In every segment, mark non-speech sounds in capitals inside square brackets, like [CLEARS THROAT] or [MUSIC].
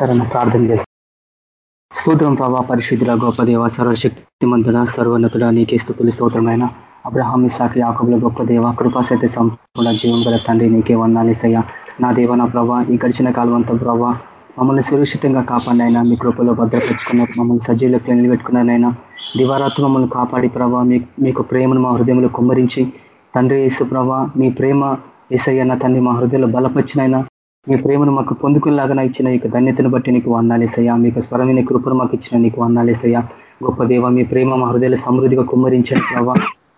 సరే ప్రార్థన చేస్తాం. స్తోత్రం ప్రభా పరిశుద్ధుల గొప్ప దేవ సర్వశక్తిమంతుడ సర్వోన్నతుడ నీకే స్థుతులు స్తోత్రమైన అబ్రహామి సాకి ఆకుల గొప్ప దేవ కృపాశక్తి సంపూర్ణ జీవం గల తండ్రి నీకే వందాలేసయ్యా నా దేవ నా ప్రభా ఈ గడిచిన కాలం అంతా ప్రభా మమ్మల్ని సురక్షితంగా కాపాడినైనా మీ కృపలో భద్రపరుచుకున్నారు మమ్మల్ని సజీలకు నిలబెట్టుకున్నారైనా దివారాత్రి మమ్మల్ని కాపాడి ప్రభా మీకు ప్రేమను మా హృదయంలో కుమ్మరించి తండ్రి యేసు ప్రభా మీ ప్రేమ ఏసయ్యన్న తండ్రి మా హృదయంలో బలపరిచినైనా మీ ప్రేమను మాకు పొందుకునేలాగా ఇచ్చిన నీకు ధన్యతను బట్టి నీకు వందాలేసయ్యా మీకు స్వరమైన కృపను మాకు ఇచ్చిన నీకు వందాలేసయ్యా గొప్ప దేవ మీ ప్రేమ మా హృదయాలు సమృద్ధిగా కుమ్మరించండి ప్రభావ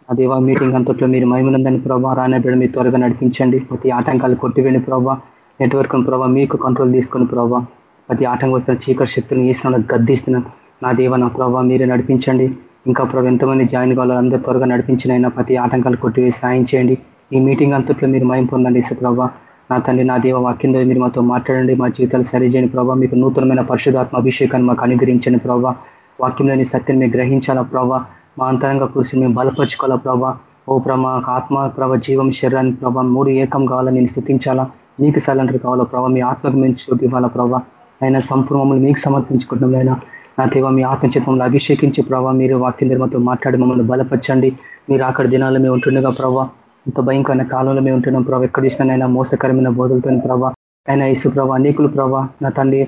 ఆ దేవ మీటింగ్ అంతట్లో మీరు మహిమనందని ప్రభావ రానబడి మీ త్వరగా నడిపించండి. ప్రతి ఆటంకాలు కొట్టివేని ప్రభావ నెట్వర్క్ ప్రభావ మీకు కంట్రోల్ తీసుకుని ప్రభావ ప్రతి ఆటంకం వచ్చిన చీకటి శక్తులను వేసిన గద్దిస్తున్నాను నా దేవ నా ప్రభావ మీరే నడిపించండి. ఇంకా ప్రభావ ఎంతమంది జాయిన్ కావాలో అందరూ త్వరగా నడిపించినైనా ప్రతి ఆటంకాలు కొట్టివేసి సాయం చేయండి. ఈ మీటింగ్ అంతట్లో మీరు మయం పొందండి ప్రభావ నా తండ్రి నా దేవ వాక్యంలో మీరు మాతో మాట్లాడండి. మా జీవితాలు సరిచేయండి ప్రభావ మీకు నూతనమైన పరిశుధాత్మ అభిషేకాన్ని మాకు అనుగ్రహించండి ప్రభావ వాక్యంలోని సత్యం మేము గ్రహించాలా ప్రభావ మా అంతరంగ కృషి మేము బలపరుచుకోవాలా ప్రభావ ఓ ప్రభా ఆత్మ ప్రభ జీవం శరీరానికి ప్రభావ మూడు ఏకం కావాలా? నేను స్థుతించాలా? మీకు సలంటర్ కావాలా ప్రభావ మీ ఆత్మకు మేము చోటు ఇవ్వాలా ప్రభావ అయినా సంపూర్ణ మీకు సమర్పించుకుంటున్నాం అయినా నా దేవ మీ ఆత్మచిత్వంలో అభిషేకించి ప్రభావ మీరు వాక్యం నిర్మతో మాట్లాడి మమ్మల్ని బలపరచండి. మీరు అక్కడ దినాల్లో మేము ఉంటుండగా ప్రభావ ఇంత భయంకరమైన కాలంలో మేము ఉంటున్నాం ప్రభావ ఎక్కడ చూసినా మోసకరమైన బోధలతో ప్రభావ ఆయన ఇసు ప్రభా అనేకులు ప్రభా నా తండ్రి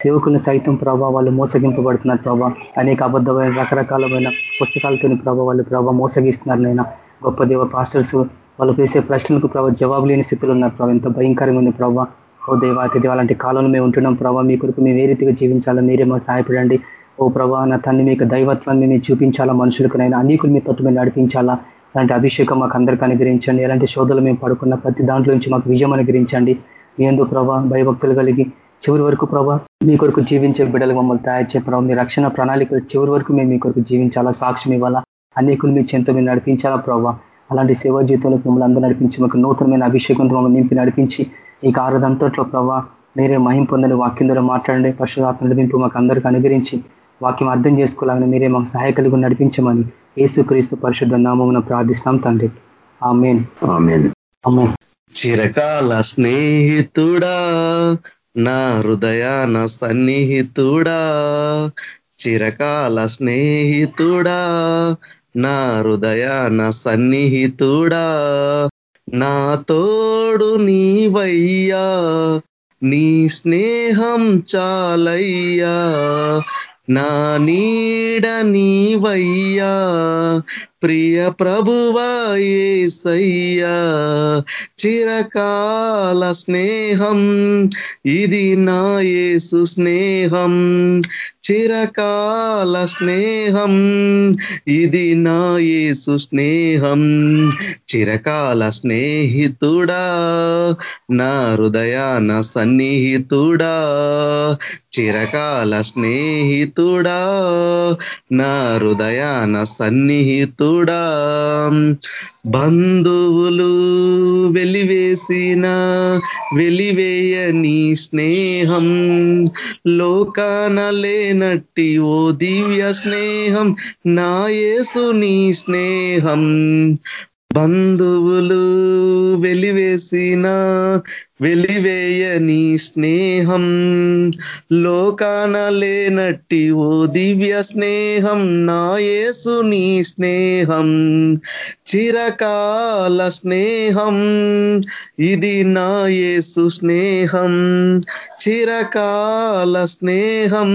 సేవకులను సైతం ప్రభావ వాళ్ళు మోసగింపబడుతున్నారు ప్రభా. అనేక అబద్ధమైన రకరకాలమైన పుస్తకాలతో ప్రభావ వాళ్ళు ప్రభావ మోసగిస్తున్నారు నైనా. గొప్ప దేవ పాస్టర్స్ వాళ్ళు వేసే ప్రశ్నలకు ప్రభావ జవాబు లేని స్థితిలో ఉన్నారు ప్రభావ ఎంత భయంకరంగా ఉంది ప్రభావ ఓ దేవాతి దేవాలంటి కాలంలో మేము ఉంటున్నాం ప్రభావ మీ కొరకు మేము ఏ రీతిగా జీవించాలో మీరే మాకు సహాయపడండి. ఓ ప్రభా నా తండ్రి మీకు దైవత్వాన్ని మేము చూపించాలా మనుషులకునైనా అనేకులు మీ తత్వం నడిపించాలా? అలాంటి అభిషేకం మాకు అందరికీ అనుగ్రహించండి. ఎలాంటి శోధలు మేము పడుకున్న ప్రతి దాంట్లో నుంచి మాకు విజయం అనుగ్రహించండి. మీ ఎందు ప్రభా భయభక్తులు కలిగి చివరి వరకు ప్రభా మీ కొరకు జీవించే బిడ్డలు మమ్మల్ని తయారు చేయ ప్రభావ మీ రక్షణ ప్రణాళిక చివరి వరకు మేము మీ కొరకు జీవించాలా సాక్ష్యం ఇవ్వాలా? అనేకులు మీ చెంత మీరు నడిపించాలా ప్రభావ అలాంటి సేవా జీవితంలో మిమ్మల్ని అందరూ నడిపించి మాకు నూతనమైన అభిషేకంతో మమ్మల్ని నింపి నడిపించి ఈ కారదంతట్లో ప్రభావ మీరే మహింపొందని వాక్యం ద్వారా మాట్లాడండి. పరిశుధాత్మ నడిపింపు మాకు అందరికీ అనుగ్రహించి వాక్యం అర్థం చేసుకోవాలని మీరే మాకు సహాయకలుగా నడిపించమని ఏసు క్రీస్తు పరిశుద్ధ నామమున ప్రార్థిస్తాం తండ్రి. ఆమెన్. చిరకాల స్నేహితుడా నా హృదయాన సన్నిహితుడా చిరకాల స్నేహితుడా నా హృదయాన సన్నిహితుడా నా తోడు నీవయ్యా నీ స్నేహం చాలయ్యా నా నీడ నీవయ్యా ప్రియ ప్రభువాయేసయ్యా చిరకాల స్నేహం ఇది నా యేసు స్నేహం. చిరకాల స్నేహం ఇది నా యేసు స్నేహం. చిరకాల స్నేహితుడా నా హృదయాన సన్నిహితుడా. చిరకాల స్నేహితుడా నా హృదయాన సన్నిహితుడా బంధువులు వెలివేసిన వెలివేయని స్నేహం. లోకాన లేనట్టి ఓ దివ్య స్నేహం నా నీ స్నేహం. బంధువులు వెలివేసిన వెలివేయని స్నేహం లోకాన లేనట్టి ఓ దివ్య స్నేహం నాయేసు నీ స్నేహం చిరకాల స్నేహం ఇది నాయేసు స్నేహం చిరకాల స్నేహం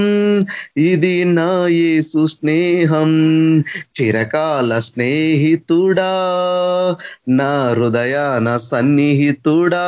ఇది నాయేసు స్నేహం చిరకాల స్నేహితుడా నా హృదయాన సన్నిహితుడా.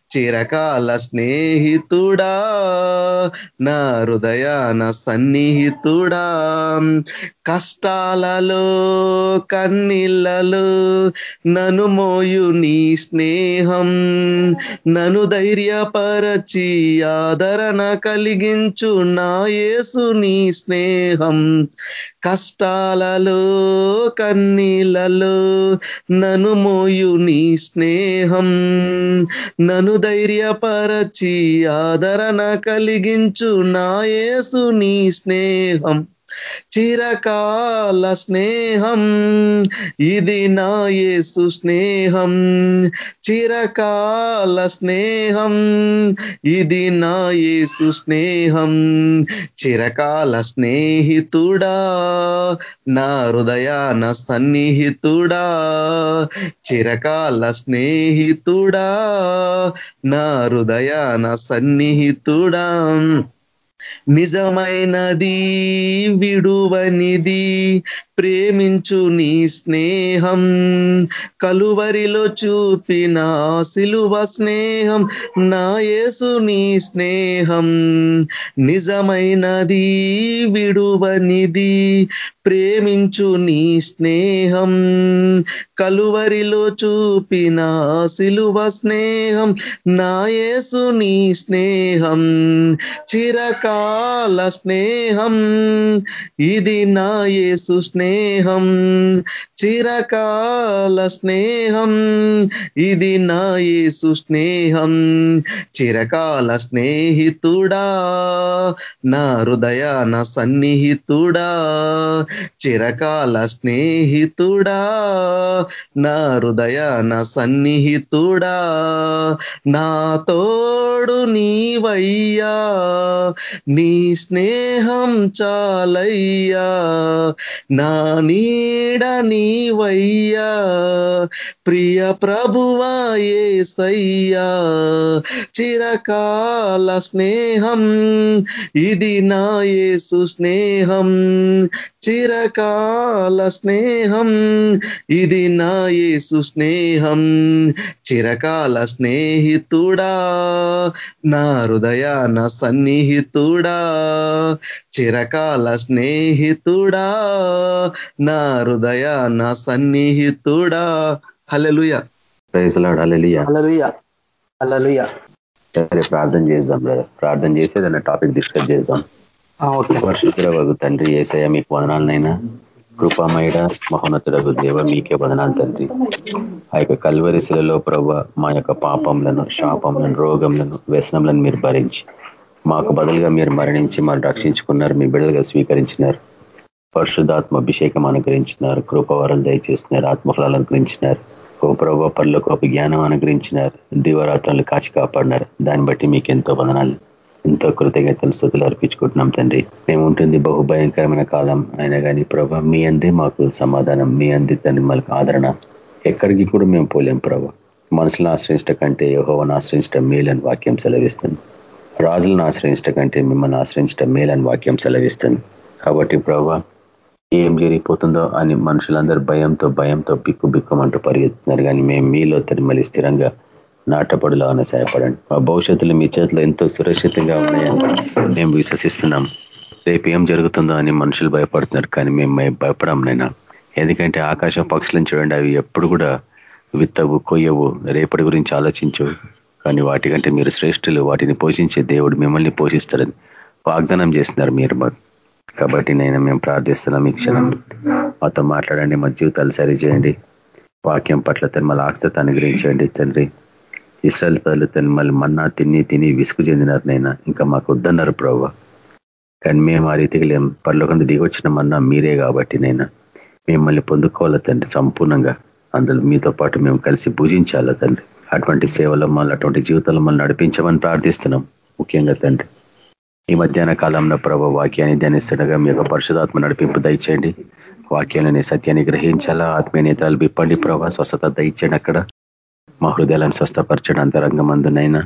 చిరకాల స్నేహితుడా నా హృదయాన సన్నిహితుడా. కష్టాలలో కన్నీళ్ళలో నను మోయు నీ స్నేహం. నను ధైర్యపరచి ఆదరణ కలిగించు నా యేసు నీ స్నేహం. కష్టాలలో కన్నీళ్ళలో నను మోయు నీ స్నేహం. నను ధైర్యపరచి ఆదరణ కలిగించు నాయేసు నీ స్నేహం. చిరకాల స్నేహం ఇది నా యేసు స్నేహం. చిరకాల స్నేహం ఇది నా యేసు స్నేహం. చిరకాల స్నేహితుడా నా హృదయాన సన్నిహితుడా. చిరకాల స్నేహితుడా నా హృదయాన సన్నిహితుడా. నిజమైనది విడువనిది ప్రేమించు నీ స్నేహం కలువరిలో చూపిన సిలువ స్నేహం నా యేసు నీ స్నేహం నిజమైనది విడువనిది. ప్రేమించు నీ స్నేహం కలువరిలో చూపిన సిలువ స్నేహం నా యేసు నీ స్నేహం చిరకాల స్నేహం. ఇది నా యేసు స్నేహం. స్నేహం చిరకాల స్నేహం ఇది నా యేసు స్నేహం. చిరకాల స్నేహితుడా నా హృదయాన సన్నిహితుడా. చిరకాల స్నేహితుడా నా హృదయాన సన్నిహితుడా. నాతో తోడు నీవయ్యా నీ స్నేహం చాలయ్యా నా నీడ నీవయ్యా ప్రియ ప్రభువా ఏసయ్యా చిరకాల స్నేహం ఇది నా యేసు స్నేహం చిరకాల స్నేహం ఇది నా యేసు స్నేహం చిరకాల స్నేహితుడా నా హృదయాన సన్నిహితుడా చిరకాల స్నేహితుడా నా హృదయాన సన్నిహితుడా. హలలుయ ప్రైజ్లాడ్ అలలియా అలలుయ అలలుయ సరే ప్రార్థన చేద్దాం బ్రదర్. ప్రార్థన చేసి ఏదైనా టాపిక్ డిస్కస్ చేద్దాం. తండ్రి ఏసయ మీకు వదనాలనైనా. కృపామయుడ మహోన్నతుడగు దేవ మీకే వదనాలు తండ్రి. ఆ యొక్క కల్వరిశిలలో ప్రభు మా యొక్క పాపంలను శాపంలను రోగంలను వ్యసనంలను మీరు భరించి మాకు బదులుగా మీరు మరణించి మనం రక్షించుకున్నారు మీ బిడ్డలుగా స్వీకరించినారు. పరిశుద్ధాత్మ అభిషేకం అనుగ్రహించినారు కృపవరం దయచేస్తున్నారు ఆత్మఫలాలు అనుగ్రహించినారు. ఓ ప్రభు పనులకు ఒక జ్ఞానం అనుగ్రహించినారు దివరాత్రులు కాచి కాపాడినారు. దాన్ని బట్టి మీకు ఎంతో వదనాలు. ఎంతో కృతజ్ఞతలు స్థుతులు అర్పించుకుంటున్నాం తండ్రి. మేము ఉంటుంది బహు భయంకరమైన కాలం. అయినా కానీ ప్రభా మీ అందే మాకు సమాధానం. మీ అంది తండ్రి మాకు ఆదరణ. ఎక్కడికి కూడా మేము పోలేం ప్రభా. మనుషులను ఆశ్రయించట కంటే యహోవను ఆశ్రయించడం మేలని వాక్యం సెలవిస్తుంది. రాజులను ఆశ్రయించట కంటే మిమ్మల్ని ఆశ్రయించడం మేలని వాక్యం సెలవిస్తుంది. కాబట్టి ప్రభా ఏం జరిగిపోతుందో అని మనుషులందరూ భయంతో భయంతో బిక్కు బిక్కుమంటూ పరిగెత్తున్నారు కానీ మేము మీలో తరిమలి స్థిరంగా నాటపడులాగానే సహాయపడండి. మా భవిష్యత్తులో మీ చేతిలో ఎంతో సురక్షితంగా ఉన్నాయని మేము విశ్వసిస్తున్నాం. రేపు ఏం జరుగుతుందో అని మనుషులు భయపడుతున్నారు కానీ మేము భయపడం నైనా. ఎందుకంటే ఆకాశ పక్షులను చూడండి అవి ఎప్పుడు కూడా విత్తవు కొయ్యవు. రేపటి గురించి ఆలోచించవు కానీ వాటికంటే మీరు శ్రేష్ఠులు. వాటిని పోషించే దేవుడు మిమ్మల్ని పోషిస్తారని వాగ్దానం చేస్తున్నారు మీరు కాబట్టి నేను మేము ప్రార్థిస్తున్నాం ఈ క్షణం. మాతో మాట్లాడండి మా జీవితాలు సరిచేయండి. వాక్యం పట్ల తన ఆస్తత అనుగ్రహించండి తండ్రి. ఇస్రాయల్ ప్రజలు తను మళ్ళీ మన్నా తిని తిని విసుగు చెందినారు నైనా ఇంకా మాకు వద్దన్నారు ప్రభావ కానీ మేము ఆ రీతికి లేం. పర్లోకండి దిగొచ్చిన మన్నా మీరే కాబట్టి నైనా మిమ్మల్ని పొందుకోవాల తండ్రి సంపూర్ణంగా. అందులో మీతో పాటు మేము కలిసి పూజించాలి తండ్రి. అటువంటి సేవలో మళ్ళీ అటువంటి జీవితంలో మళ్ళీ నడిపించమని ప్రార్థిస్తున్నాం. ముఖ్యంగా తండ్రి ఈ మధ్యాహ్న కాలంలో ప్రభు వాక్యాన్ని ధ్యానిస్తుండగా మీ యొక్క పరిశుధాత్మ నడిపింపు దయచేయండి. వాక్యాలని సత్యాన్ని గ్రహించాలా? ఆత్మీయ నేత్రాలు విప్పండి ప్రభావ స్వస్థత దయచేయండి అక్కడ. మా హృదయాలను స్వస్థపరచండి అంతరంగమందునైనా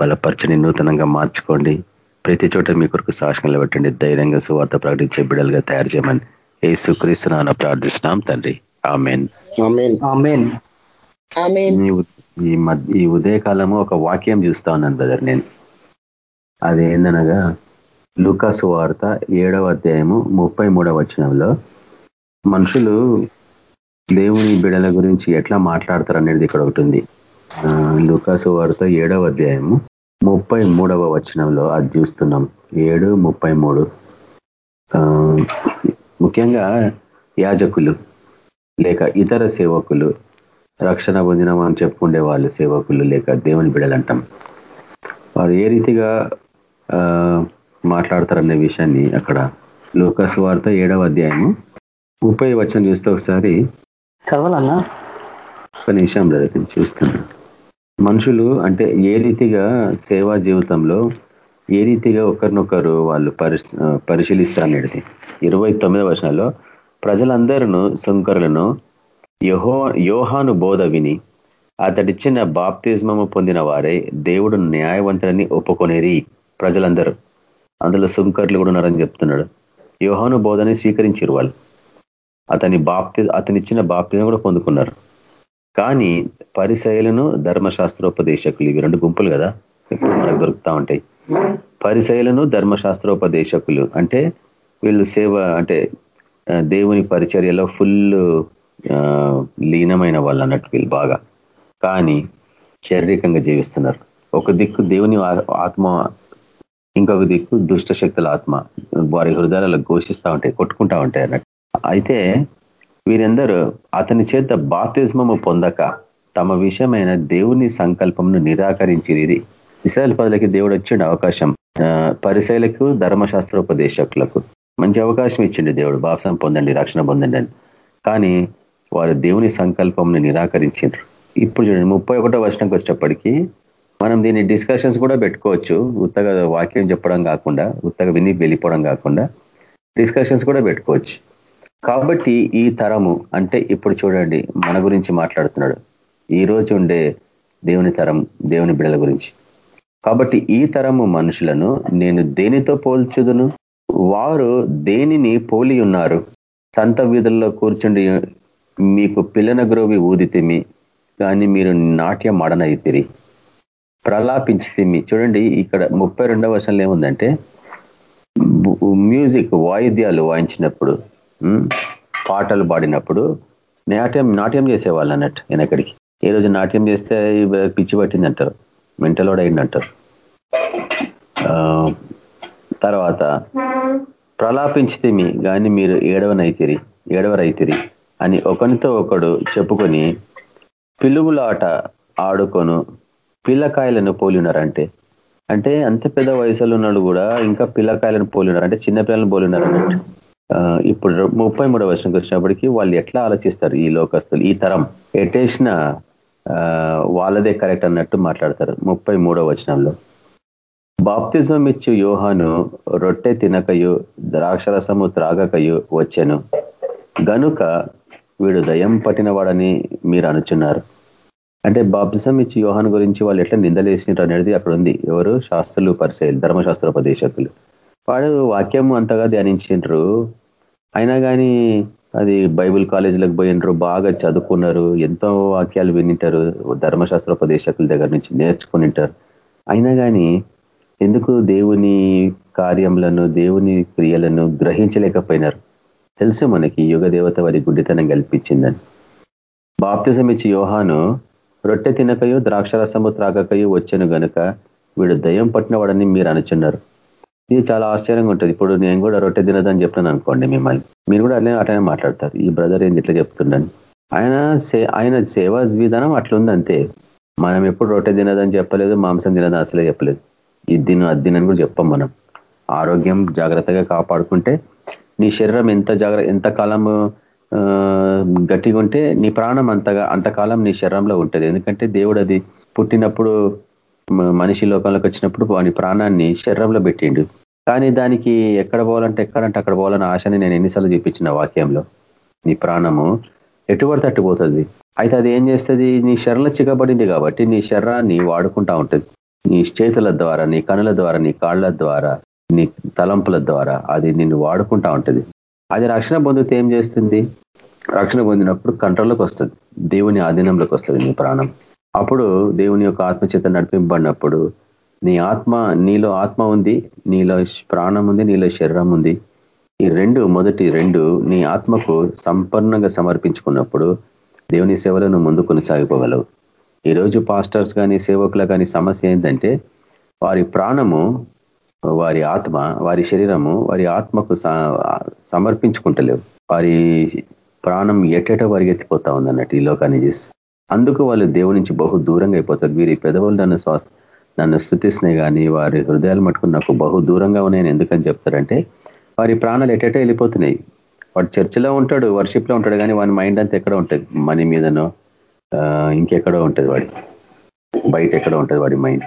బలపరచని నూతనంగా మార్చుకోండి. ప్రతి చోట మీ కొరకు సాక్షణలు పెట్టండి ధైర్యంగా సువార్త ప్రకటించే బిడలుగా తయారు చేయమని ఏ సుక్రీస్తున్నా ప్రార్థిస్తున్నాం తండ్రి. ఆమెన్. ఈ ఈ ఉదయకాలము ఒక వాక్యం చూస్తా ఉన్నాను బ్రదర్ నేను. అది ఏందనగా లుకాసు వార్త ఏడవ అధ్యాయము ముప్పై మూడవ వచనంలో మనుషులు దేవుని బిడల గురించి ఎట్లా మాట్లాడతారు అనేది ఇక్కడ ఒకటి ఉంది. లుకాసు వార్త ఏడవ అధ్యాయము ముప్పై మూడవ వచనంలో అది చూస్తున్నాం. ఏడు ముప్పై మూడు. ముఖ్యంగా యాజకులు లేక ఇతర సేవకులు రక్షణ పొందిన అని చెప్పుకుండే వాళ్ళు సేవకులు లేక దేవుని బిడలంటాం. వారు ఏ రీతిగా మాట్లాడతారనే విషయాన్ని అక్కడ లోకస్ వార్త ఏడవ అధ్యాయము ముప్పై వచ్చిన చూస్తే ఒకసారి చదవాలన్నా? ఒక నిమిషం బ్రదర్ చూస్తున్నా. మనుషులు అంటే ఏ రీతిగా సేవా జీవితంలో ఏ రీతిగా ఒకరినొకరు వాళ్ళు పరిశ పరిశీలిస్తారనేది ఇరవై తొమ్మిదవ వర్షాల్లో ప్రజలందరూ సుంకరులను యహో యోహాను బోధ విని అతడిచ్చిన బాప్తిజమము పొందిన వారే దేవుడు న్యాయవంతుడని ఒప్పుకొనేరి ప్రజలందరూ. అందులో సుంకర్లు కూడా ఉన్నారని చెప్తున్నాడు. యోహాను బోధని స్వీకరించారు వాళ్ళు. అతని బాప్తి అతనిచ్చిన బాప్తిని కూడా పొందుకున్నారు. కానీ పరిశైలను ధర్మశాస్త్రోపదేశకులు ఇవి రెండు గుంపులు కదా? ఎప్పుడు మనకు దొరుకుతా ఉంటాయి. పరిశైలను ధర్మశాస్త్రోపదేశకులు అంటే వీళ్ళు సేవ అంటే దేవుని పరిచర్యలో ఫుల్ లీనమైన వాళ్ళు అన్నట్టు వీళ్ళు బాగా. కానీ శారీరకంగా జీవిస్తున్నారు. ఒక దిక్కు దేవుని ఆత్మ ఇంకొక దిక్కు దుష్ట శక్తుల ఆత్మ. వారి హృదయాలలో ఘోషిస్తూ ఉంటాయి కొట్టుకుంటా ఉంటాయి అన్నట్టు. అయితే వీరందరూ అతని చేత బాప్తిజమము పొందక తమ విషయమైన దేవుని సంకల్పంను నిరాకరించిది ఇస్రాయల్ పదలకి దేవుడు వచ్చిండు అవకాశం పరిశైలకు ధర్మశాస్త్రోపదేశకులకు మంచి అవకాశం ఇచ్చిండు దేవుడు. బాప్సం పొందండి రక్షణ పొందండి అని. కానీ వారు దేవుని సంకల్పంను నిరాకరించారు ఇప్పుడు చూడండి ముప్పై ఒకటో వర్షంకి వచ్చేటప్పటికీ మనం దీన్ని డిస్కషన్స్ కూడా పెట్టుకోవచ్చు. ఉత్తగా వాక్యం చెప్పడం కాకుండా ఉత్తగా విని వెళ్ళిపోవడం కాకుండా డిస్కషన్స్ కూడా పెట్టుకోవచ్చు. కాబట్టి ఈ తరము అంటే ఇప్పుడు చూడండి మన గురించి మాట్లాడుతున్నాడు. ఈ రోజు ఉండే దేవుని తరం దేవుని బిడల గురించి. కాబట్టి ఈ తరము మనుషులను నేను దేనితో పోల్చుదును? వారు దేనిని పోలి ఉన్నారు? సంత వీధుల్లో కూర్చుండి మీకు పిల్లన గ్రోవి ఊదితిమి కానీ మీరు నాట్యం ఆడనైతిరి ప్రలాపించితిమి చూడండి ఇక్కడ ముప్పై రెండవ వర్షంలో ఏముందంటే మ్యూజిక్ వాయిద్యాలు వాయించినప్పుడు పాటలు పాడినప్పుడు నాట్యం నాట్యం చేసేవాళ్ళు అన్నట్టు వెనకడికి ఏ రోజు నాట్యం చేస్తే పిచ్చి పట్టింది అంటారు మెంటలోడ్ అయింది అంటారు తర్వాత ప్రలాపించితేమి కానీ మీరు ఏడవనైతిరి ఏడవరైతిరి అని ఒకరితో ఒకడు చెప్పుకొని పిలువులాట ఆడుకొను పిల్లకాయలను పోలినారంటే. అంటే అంత పెద్ద వయసులో ఉన్నాడు కూడా ఇంకా పిల్లకాయలను పోలినారు అంటే చిన్న పిల్లలను పోలినారు అన్నట్టు. ఇప్పుడు ముప్పై మూడవ వర్షంకి వచ్చినప్పటికీ వాళ్ళు ఎట్లా ఆలోచిస్తారు ఈ లోకస్తులు ఈ తరం? ఎటేసిన వాళ్ళదే కరెక్ట్ అన్నట్టు మాట్లాడతారు ముప్పై వచనంలో. బాప్తిజం ఇచ్చు యోహాను రొట్టె తినకయు ద్రాక్షరసము త్రాగకయు వచ్చెను. గనుక వీడు దయం పట్టినవాడని మీరు అనుచున్నారు. అంటే బాప్తిజం ఇచ్చి యోహాను గురించి వాళ్ళు ఎట్లా నిందలేసినారు అనేది అక్కడ ఉంది ఎవరు? శాస్త్రులు పరిశైలు ధర్మశాస్త్రోపదేశకులు. వాడు వాక్యం అంతగా ధ్యానించిండ్రు. అయినా కానీ అది బైబుల్ కాలేజీలకు పోయినరు బాగా చదువుకున్నారు ఎంతో వాక్యాలు వినింటారు ధర్మశాస్త్రోపదేశకుల దగ్గర నుంచి నేర్చుకునింటారు. అయినా కానీ ఎందుకు దేవుని కార్యములను దేవుని క్రియలను గ్రహించలేకపోయినారు? తెలుసు మనకి యుగ దేవత వారి గుడ్డితనం కల్పించిందని. బాప్తిజం ఇచ్చి యోహాను రొట్టె తినకయో ద్రాక్షరసము త్రాగకయో వచ్చను గనుక వీడు దయం పట్టినవాడని మీరు అనుచున్నారు. ఇది చాలా ఆశ్చర్యంగా ఉంటుంది. ఇప్పుడు నేను కూడా రొట్టె తినదని చెప్పాను అనుకోండి మిమ్మల్ని. మీరు కూడా అట్లనే అట్లనే మాట్లాడతారు. ఈ బ్రదర్ ఏంది ఇట్లా చెప్తున్నాను ఆయన ఆయన సేవా విధానం అట్లుంది అంతే. మనం ఎప్పుడు రొట్టె తినదని చెప్పలేదు మాంసం తినదని అసలే చెప్పలేదు. ఇది దిన అది దినని కూడా చెప్పాం మనం. ఆరోగ్యం జాగ్రత్తగా కాపాడుకుంటే నీ శరీరం ఎంత జాగ్రత్త ఎంత గట్టిగా ఉంటే నీ ప్రాణం అంతగా అంతకాలం నీ శరీరంలో ఉంటుంది. ఎందుకంటే దేవుడు అది పుట్టినప్పుడు మనిషి లోకంలోకి వచ్చినప్పుడు వాని ప్రాణాన్ని శరీరంలో పెట్టిండు. కానీ దానికి ఎక్కడ పోవాలంటే ఎక్కడంటే అక్కడ పోవాలని ఆశని నేను ఎన్నిసార్లు చూపించిన వాక్యంలో. నీ ప్రాణము ఎటువడితే తట్టుపోతుంది అయితే అది ఏం చేస్తుంది? నీ శరీరంలో చిక్కబడింది కాబట్టి నీ శరీరాన్ని వాడుకుంటా ఉంటుంది. నీ చేతుల ద్వారా నీ కనుల ద్వారా నీ కాళ్ళ ద్వారా నీ తలంపుల ద్వారా అది నిన్ను వాడుకుంటా ఉంటుంది. అది రక్షణ పొందితే ఏం చేస్తుంది? రక్షణ పొందినప్పుడు కంట్రోల్లోకి వస్తుంది. దేవుని ఆధీనంలోకి వస్తుంది నీ ప్రాణం. అప్పుడు దేవుని యొక్క ఆత్మచేత నడిపింపబడినప్పుడు నీ ఆత్మ నీలో ఆత్మ ఉంది నీలో ప్రాణం ఉంది నీలో శరీరం ఉంది. ఈ రెండు మొదటి రెండు నీ ఆత్మకు సంపూర్ణంగా సమర్పించుకున్నప్పుడు దేవుని సేవలను ముందు కొనసాగిపోగలవు. ఈరోజు పాస్టర్స్ కానీ సేవకుల కానీ సమస్య ఏంటంటే వారి ప్రాణము వారి ఆత్మ వారి శరీరము వారి ఆత్మకు సమర్పించుకుంటలేవు. వారి ప్రాణం ఎటెట పరిగెత్తిపోతా ఉంది అన్నట్టు ఈ లోకాన్ని చేసి. అందుకు వాళ్ళు దేవుడి నుంచి బహు దూరంగా అయిపోతారు. వీరి పెదవులు నన్ను శ్వాస నన్ను స్థుతిస్తున్నాయి కానీ వారి హృదయాలు మట్టుకుని నాకు బహు దూరంగా ఉన్నాయని ఎందుకని చెప్తారంటే వారి ప్రాణాలు ఎటెటో వెళ్ళిపోతున్నాయి. వాడు చర్చిలో ఉంటాడు వర్షిప్లో ఉంటాడు కానీ వాని మైండ్ అంతా ఎక్కడ ఉంటుంది. మనీ మీదనో ఇంకెక్కడో ఉంటుంది వాడి. బయట ఎక్కడో ఉంటుంది వాడి మైండ్.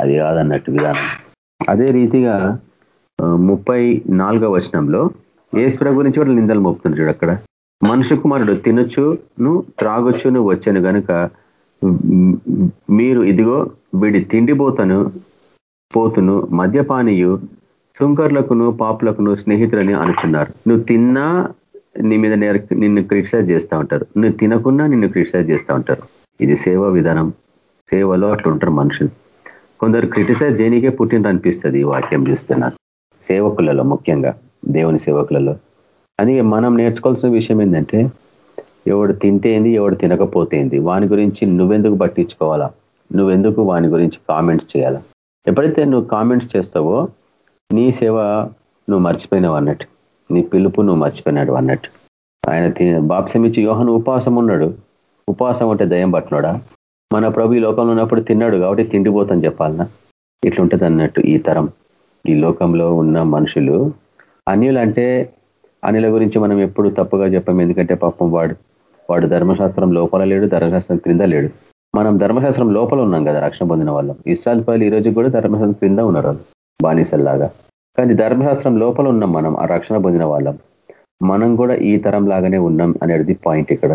అది కాదన్నట్టు విధానం. అదే రీతిగా ముప్పై నాలుగో వచనంలో ఏసుప్ర గురించి కూడా నిందలు మోపుతున్నాడు అక్కడ. మనుషు కుమారుడు తినొచ్చును త్రాగొచ్చును వచ్చాను గనుక మీరు ఇదిగో వీడి తిండిపోతను పోతును మద్యపానీయు సుంకర్లకును పాపులకును స్నేహితులని అనుకున్నారు నువ్వు తిన్నా నీ మీద నిన్ను క్రిటిసైజ్ చేస్తూ ఉంటారు. నువ్వు తినకున్నా నిన్ను క్రిటిసైజ్ చేస్తూ ఉంటారు. ఇది సేవా విధానం. సేవలో అట్లా ఉంటారు మనుషులు. కొందరు క్రిటిసైజ్ చేయనికే పుట్టిందనిపిస్తుంది ఈ వాక్యం చూస్తున్నారు సేవకులలో ముఖ్యంగా దేవుని సేవకులలో. అందుకే మనం నేర్చుకోవాల్సిన విషయం ఏంటంటే ఎవడు తింటేంది ఎవడు తినకపోతేంది వాని గురించి నువ్వెందుకు పట్టించుకోవాలా? నువ్వెందుకు వాని గురించి కామెంట్స్ చేయాలా? ఎప్పుడైతే నువ్వు కామెంట్స్ చేస్తావో నీ సేవ నువ్వు మర్చిపోయినావు అన్నట్టు. నీ పిలుపు నువ్వు మర్చిపోయినాడు అన్నట్టు. ఆయన బాప్సమిచ్చి యోహన్ ఉపవాసం ఉన్నాడు. ఉపవాసం ఉంటే దయం పట్టినాడా? మన ప్రభు ఈ లోకంలో ఉన్నప్పుడు తిన్నాడు కాబట్టి తిండిపోతాను చెప్పాలనా? ఇట్లుంటుంది అన్నట్టు ఈ తరం. ఈ లోకంలో ఉన్న మనుషులు అన్యులంటే అనిల గురించి మనం ఎప్పుడు తప్పుగా చెప్పాం ఎందుకంటే పాపం వాడు వాడు ధర్మశాస్త్రం లోపల లేడు ధర్మశాస్త్రం క్రింద లేడు. మనం ధర్మశాస్త్రం లోపల ఉన్నాం కదా రక్షణ పొందిన వాళ్ళం. ఇస్రాల్ పైలు ఈ రోజు కూడా ధర్మశాస్త్రం క్రింద ఉన్నారు బానిసల్లాగా. కానీ ధర్మశాస్త్రం లోపల ఉన్నాం మనం ఆ రక్షణ పొందిన వాళ్ళం. మనం కూడా ఈ తరం లాగానే ఉన్నాం అనేది పాయింట్ ఇక్కడ.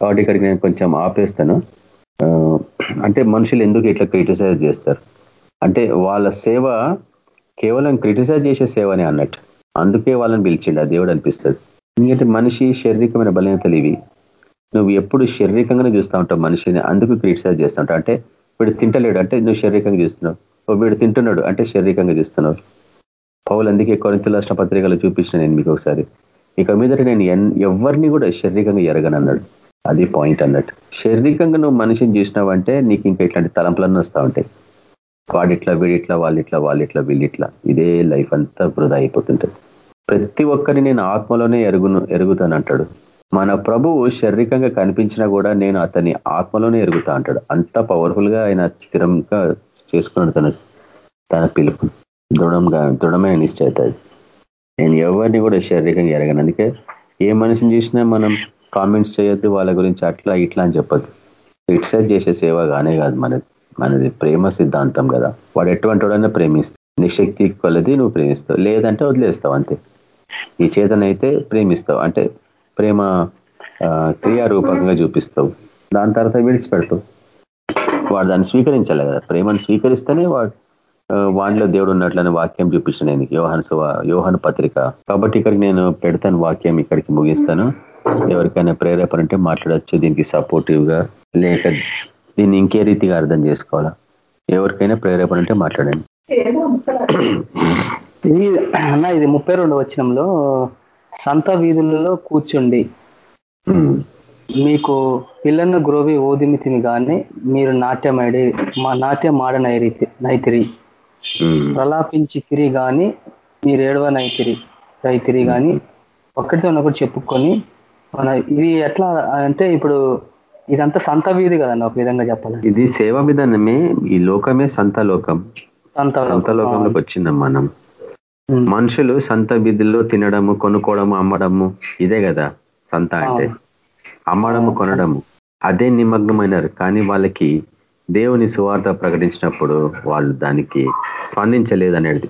కాబట్టి ఇక్కడికి నేను కొంచెం ఆపేస్తాను. అంటే మనుషులు ఎందుకు ఇట్లా క్రిటిసైజ్ చేస్తారు? అంటే వాళ్ళ సేవ కేవలం క్రిటిసైజ్ చేసే సేవనే అన్నట్టు. అందుకే వాళ్ళని పిలిచిండు ఆ దేవుడు అనిపిస్తుంది. ఎందుకంటే మనిషి శారీరకమైన బలహీనతలు ఇవి. నువ్వు ఎప్పుడు శారీరకంగానే చూస్తూ ఉంటావు మనిషిని అందుకు క్రిటిసైజ్ చేస్తూ ఉంటావు. అంటే వీడు తింటలేడు అంటే నువ్వు శారీరకంగా చూస్తున్నావు. వీడు తింటున్నాడు అంటే శారీరకంగా చూస్తున్నావు. పౌలు అందుకే కొరింత రాష్ట్ర పత్రికలు చూపించిన నేను మీకు ఒకసారి. ఇక మీదట నేను ఎవరిని కూడా శారీరకంగా ఎరగనన్నాడు. అది పాయింట్ అన్నట్టు. శారీరకంగా నువ్వు మనిషిని చూసినావంటే నీకు ఇంకా ఇట్లాంటి తలంపులన్నీ వస్తూ ఉంటాయి. వాడిట్లా వీడిట్లా వాళ్ళిట్లా వాళ్ళిట్లా వీళ్ళిట్లా. ఇదే లైఫ్ అంతా వృధా అయిపోతుంటుంది. ప్రతి ఒక్కరిని నేను ఆత్మలోనే ఎరుగును ఎరుగుతానంటాడు మన ప్రభువు శారీరకంగా కనిపించినా కూడా నేను అతని ఆత్మలోనే ఎరుగుతా అంటాడు. అంత పవర్ఫుల్గా ఆయన స్థిరంగా చేసుకున్నాడు తన తన పిలుపు. దృఢంగా దృఢమైన నిశ్చయిత నేను ఎవరిని కూడా శారీరకంగా ఎరగను. అందుకే ఏ మనిషిని చూసినా మనం కామెంట్స్ చేయొద్దు వాళ్ళ గురించి అట్లా ఇట్లా అని చెప్పద్దు. క్రిటిసైజ్ చేసే సేవ కానే కాదు మనది. మనది ప్రేమ సిద్ధాంతం కదా. వాడు ఎటువంటి వాడైనా ప్రేమిస్తావు నీ శక్తి కొలది నువ్వు ప్రేమిస్తావు. లేదంటే వదిలేస్తావు అంతే. ఈ చేతనైతే ప్రేమిస్తావు. అంటే ప్రేమ క్రియారూపకంగా చూపిస్తావు. దాని తర్వాత విడిచిపెడతావు. వాడు దాన్ని స్వీకరించాలి కదా. ప్రేమను స్వీకరిస్తేనే వాడు వాడిలో దేవుడు ఉన్నట్లని వాక్యం చూపించిన నేను యోహన్ యోహన్ పత్రిక. కాబట్టి ఇక్కడికి నేను పెడతాను వాక్యం ఇక్కడికి ముగిస్తాను. ఎవరికైనా ప్రేరేపణ ఉంటే మాట్లాడచ్చు. దీనికి సపోర్టివ్గా లేక దీన్ని ఇంకే రీతిగా అర్థం చేసుకోవాలా? ఎవరికైనా ప్రేరేపణ ఉంటే మాట్లాడండి. ఇది అన్న ఇది ముప్పై రెండు వచనంలో సంత వీధులలో కూర్చుండి. మీకు పిల్లన్న గ్రోవి ఓదిమితిని కానీ మీరు నాట్యమైడి మా నాట్యం ఆడ నైతిరి. ప్రలాపించి తిరిగి కానీ మీరు ఏడవ నైతిరి రైతిరి కానీ ఒక్కటితో ఉన్నప్పుడు చెప్పుకొని మన ఇది ఎట్లా అంటే ఇప్పుడు ఇదంతా సంత వీధి కదండి ఒక విధంగా చెప్పాలి ఇది సేవా విధానమే ఈ లోకమే సంత లోకం. సంత లోకంలోకి వచ్చిందాం మనం. మనుషులు సంత వీధుల్లో తినడము కొనుక్కోవడము అమ్మడము ఇదే కదా సంత అంటే. అమ్మడము కొనడము అదే నిమగ్నమైనారు. కానీ వాళ్ళకి దేవుని సువార్త ప్రకటించినప్పుడు వాళ్ళు దానికి స్పందించలేదు అనేది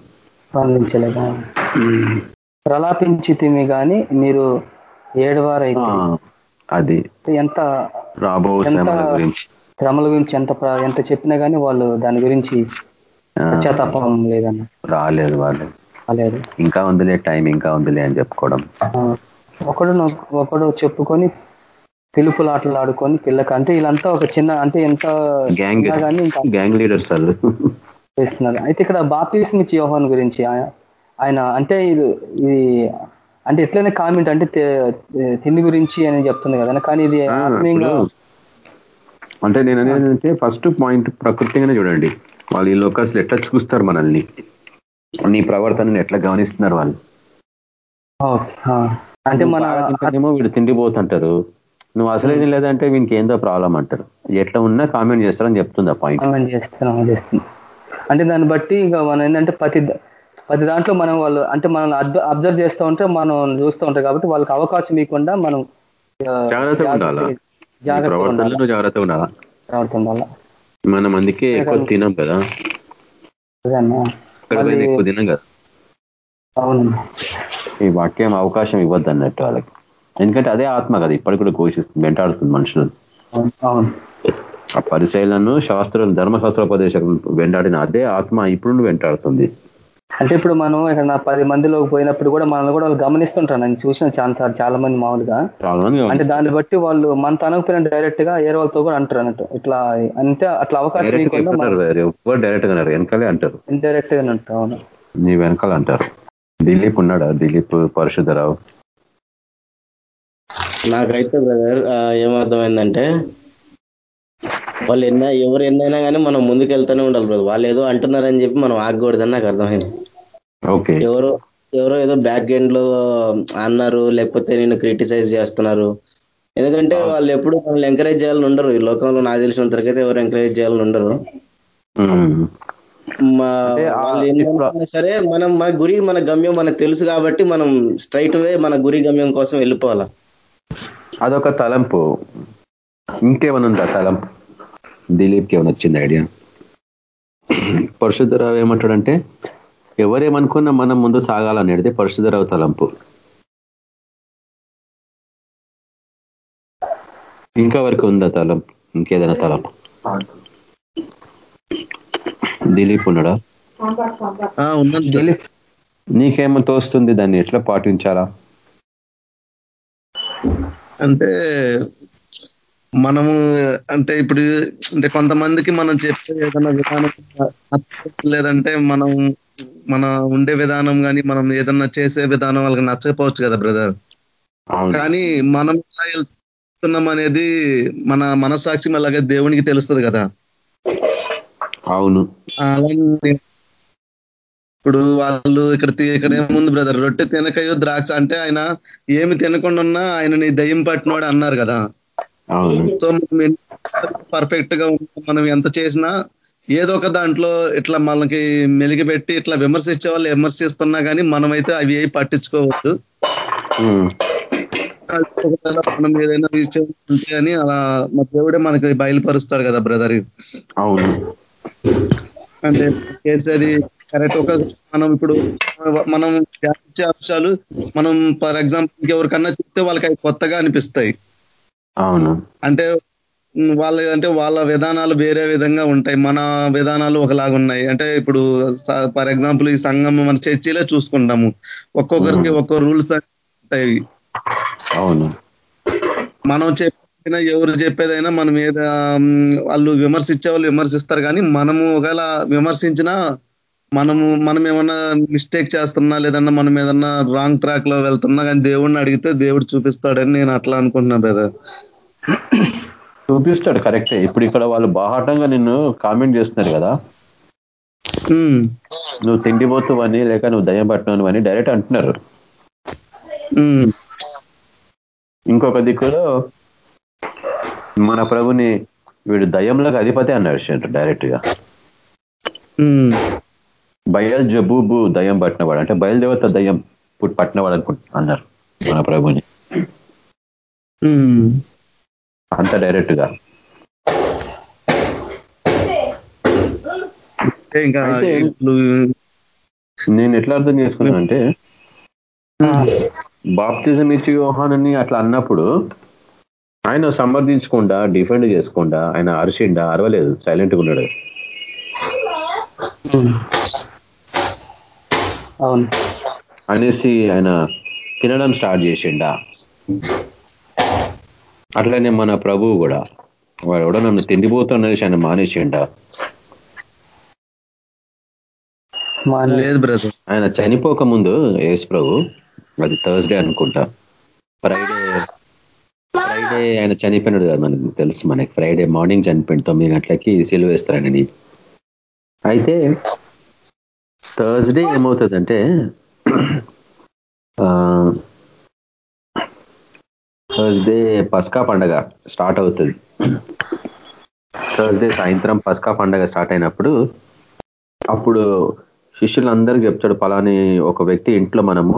స్పందించలేదు ప్రలాపించితిమి కానీ మీరు ఏడువారైతే అది. ఎంత రాబో శ్రమల గురించి. శ్రమల గురించి ఎంత ఎంత చెప్పినా కానీ వాళ్ళు దాని గురించి పశ్చాత్తాపం లేదన్న. రాలేదు వాళ్ళు. రాలేదు. ఇంకా ఉందిలే టైం ఇంకా ఉందిలే అని చెప్పుకోవడం. ఒకడు ఒకడు చెప్పుకొని పిలుపులాటలు ఆడుకొని పిల్లక అంటే వీళ్ళంతా ఒక చిన్న అంటే ఎంత గ్యాంగ్ గ్యాంగ్ లీడర్స్ వాళ్ళు. చేస్తున్నారు అయితే ఇక్కడ బాప్తిస్మిచ్ యోహాన్ గురించి ఆయన అంటే ఇది ఇది అంటే ఎట్లనే కామెంట్ అంటే తిండి గురించి అని చెప్తుంది కదా. కానీ ఇది అంటే నేను అనేది ఫస్ట్ పాయింట్ ప్రకృతిగానే చూడండి. వాళ్ళు ఈ లోకస్లు ఎట్లా చూస్తారు మనల్ని? నీ ప్రవర్తనని ఎట్లా గమనిస్తున్నారు వాళ్ళు? అంటే మన ఏమో వీడు తిండిపోతుంటారు నువ్వు అసలేది లేదంటే వీనికి ఏందో ప్రాబ్లం అంటారు. ఎట్లా ఉన్నా కామెంట్ చేస్తారని చెప్తుంది ఆ పాయింట్ అంటే దాన్ని బట్టి ఇక మన ఏంటంటే ప్రతి ప్రతి దాంట్లో మనం వాళ్ళు అంటే మనం అబ్జర్వ్ చేస్తూ ఉంటే మనం చూస్తూ ఉంటాం కాబట్టి వాళ్ళకి అవకాశం ఇవ్వకుండా మనం జాగ్రత్త ఉండాలి? మనం అందుకే ఎక్కువ తినాం కదా. ఎక్కువ తినాం కదా. ఈ వాక్యం అవకాశం ఇవ్వద్దు అన్నట్టు వాళ్ళకి. ఎందుకంటే అదే ఆత్మ కదా ఇప్పటికి కూడా ఘోషిస్తుంది వెంటాడుతుంది మనుషులు. ఆ పరిశైలను శాస్త్రం ధర్మశాస్త్రోపదేశం వెంటాడిన అదే ఆత్మ ఇప్పుడు వెంటాడుతుంది. అంటే ఇప్పుడు మనం ఇక్కడ పది మందిలోకి పోయినప్పుడు కూడా మనల్ని కూడా వాళ్ళు గమనిస్తుంటారు. నేను చూసిన ఛాన్స్ సార్ చాలా మంది మామూలుగా. అంటే దాన్ని బట్టి వాళ్ళు మన తనకపోయిన డైరెక్ట్గా ఏరే వాళ్ళతో కూడా అంటారు అన్నట్టు. ఇట్లా అంటే అట్లా అవకాశం డైరెక్ట్గా వెనకాలే అంటారు. ఇండైరెక్ట్గా అంటారు అవును. నీ వెనకాల అంటారు. దిలీప్ ఉన్నాడా? దిలీప్ పరశుధరావు నాకైతే బ్రదర్ ఏమర్థమైందంటే వాళ్ళు ఎన్న ఎవరు ఎన్నైనా కానీ మనం ముందుకు వెళ్తూనే ఉండాలి బ్రదర్ వాళ్ళు ఏదో అంటున్నారని చెప్పి మనం ఆగకూడదని నాకు అర్థమైంది. ఓకే. ఎవరో ఎవరో ఏదో బ్యాక్ ఎండ్లో అన్నారు లేకపోతే నేను క్రిటిసైజ్ చేస్తున్నారు. ఎందుకంటే వాళ్ళు ఎప్పుడు మనల్ని ఎంకరేజ్ చేయాలని ఉండరు. ఈ లోకంలో నాకు తెలిసినంత వరకు అయితే ఎవరు ఎంకరేజ్ చేయాలని ఉండరు. సరే మనం మన గురి మన గమ్యం మనకు తెలుసు కాబట్టి మనం స్ట్రైట్ వే మన గురి గమ్యం కోసం వెళ్ళిపోవాలా. అదొక తలంపు. ఇంకేమైనా ఉందా తలంపు? దిలీప్కి ఏమైనా వచ్చింది ఐడియా? పరశుద్ధరావు ఏమంటాడంటే ఎవరేమనుకున్నా మనం ముందు సాగాలనేది పరశుద్ధరావు తలంపు. ఇంకా వరకు ఉందా తలంపు ఇంకేదైనా తలంపు దిలీప్ ఉన్నాడా? ఉన్నాను. దిలీప్ నీకేమో తోస్తుంది దాన్ని? ఎట్లా పాటించాలా? అంటే మనము అంటే ఇప్పుడు అంటే కొంతమందికి మనం చెప్పే ఏదైనా విధానం లేదంటే మనం మన ఉండే విధానం కానీ మనం ఏదన్నా చేసే విధానం వాళ్ళకి నచ్చకపోవచ్చు కదా బ్రదర్. కానీ మనం ఎలా వెళ్తున్నాం అనేది మన మనసాక్షి అలాగే దేవునికి తెలుస్తుంది కదా. అవును. అలాగే ఇప్పుడు వాళ్ళు ఇక్కడ ఇక్కడ ఏముంది బ్రదర్? రొట్టె తినకయో ద్రాక్ష అంటే ఆయన ఏమి తినకుండా ఉన్నా ఆయనని దయ్యం పట్టినోడు అన్నారు కదా. పర్ఫెక్ట్గా మనం ఎంత చేసినా ఏదో ఒక దాంట్లో ఇట్లా మనకి మెలిగిపెట్టి ఇట్లా విమర్శించే వాళ్ళు విమర్శిస్తున్నా కానీ మనమైతే అవి ఏ పట్టించుకోవద్దు. ఒకవేళ మనం ఏదైనా ఉంటే అని అలా మా దేవుడే మనకి బయలుపరుస్తాడు కదా బ్రదర్. అవును. అంటే చేసేది కరెక్ట్ ఒక మనం ఇప్పుడు మనం ధ్యానించే అంశాలు మనం ఫర్ ఎగ్జాంపుల్ ఎవరికన్నా చెప్తే వాళ్ళకి అవి కొత్తగా అనిపిస్తాయి. అవును. అంటే వాళ్ళ అంటే వాళ్ళ విధానాలు వేరే విధంగా ఉంటాయి. మన విధానాలు ఒకలాగా ఉన్నాయి అంటే ఇప్పుడు ఫర్ ఎగ్జాంపుల్ ఈ సంఘం మన చర్చిలే చూసుకుంటాము. ఒక్కొక్కరికి ఒక్కో రూల్స్ ఉంటాయి. అవును. మనం చెప్పిన ఎవరు చెప్పేదైనా మనం ఏదో ఉమ్, వాళ్ళు విమర్శించే వాళ్ళు విమర్శిస్తారు కానీ మనము ఒకవేళ విమర్శించినా మనము మనం ఏమన్నా మిస్టేక్ చేస్తున్నా లేదన్నా మనం ఏదన్నా రాంగ్ ట్రాక్లో వెళ్తున్నా కానీ దేవుడిని అడిగితే దేవుడు చూపిస్తాడని నేను అట్లా అనుకుంటున్నా బ్రదర్. చూపిస్తాడు కరెక్టే ఇప్పుడు ఇక్కడ వాళ్ళు బాహాటంగా నిన్ను కామెంట్ చేస్తున్నారు కదా. నువ్వు తిండిపోతువని లేక నువ్వు దయ్యం పట్టినవు అని డైరెక్ట్ అంటున్నారు ఇంకొక దిక్కులో మన ప్రభుని వీడు దయ్యంలోకి అధిపతి అన్నాడు డైరెక్ట్గా. బయల్ జబూబు దయ్యం పట్టినవాడు అంటే బయలుదేవత దయ్యం పుట్టి పట్టినవాడు అనుకుంటు అన్నారు మన ప్రభుని. అంత డైరెక్ట్గా ఇంకా నేను ఎట్లా అర్థం చేసుకున్నాను అంటే బాప్తిజం ఇచ్చి యోహానని అట్లా అన్నప్పుడు ఆయన సమర్థించకుండా డిఫెండ్ చేసుకుండా ఆయన అరిచిండా అరవలేదు సైలెంట్గా ఉన్నాడు. అవును. అనేసి ఆయన తినడం స్టార్ట్ చేసిండా. అట్లనే మన ప్రభువు కూడా వాడు ఎవడో నన్ను తిండిపోతున్నది ఆయన మానేసిండా? మానే లేదు బ్రదర్. ఆయన చనిపోక ముందు యేసు ప్రభు అది థర్స్డే అనుకుంటా. ఫ్రైడే ఫ్రైడే ఆయన చనిపోయినాడు కదా మనకు తెలుసు మనకి. ఫ్రైడే మార్నింగ్ చనిపోయింది తొమ్మిది గంటలకి సిలువ వేస్తారని అయితే థర్స్డే ఏమవుతుందంటే థర్స్డే పస్కా పండగ స్టార్ట్ అవుతుంది. థర్స్డే సాయంత్రం పస్కా పండగ స్టార్ట్ అయినప్పుడు అప్పుడు శిష్యులందరికీ చెప్తాడు పలాని ఒక వ్యక్తి ఇంట్లో మనము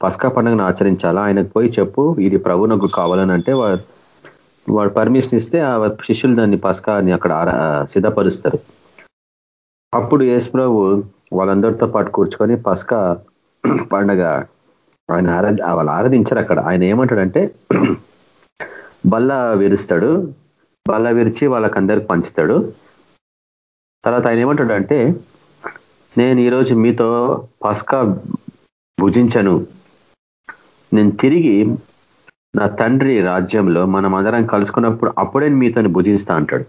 పస్కా పండుగను ఆచరించాలా? ఆయనకు పోయి చెప్పు ఇది ప్రభునకు కావాలని అంటే వాడు పర్మిషన్ ఇస్తే ఆ శిష్యులు దాన్ని పస్కాని అక్కడ సిద్ధపరుస్తారు. అప్పుడు యేసు ప్రభు వాళ్ళందరితో పాటు కూర్చుకొని పస్కా పండగ ఆయన వాళ్ళు ఆరాధించారు అక్కడ. ఆయన ఏమంటాడంటే బల్ల విరుస్తాడు బల్ల విరిచి వాళ్ళకందరికి పంచుతాడు. తర్వాత ఆయన ఏమంటాడు అంటే నేను ఈరోజు మీతో పస్కా భుజించను. నేను తిరిగి నా తండ్రి రాజ్యంలో మనం అందరం కలుసుకున్నప్పుడు అప్పుడే మీతో భుజిస్తా అంటాడు.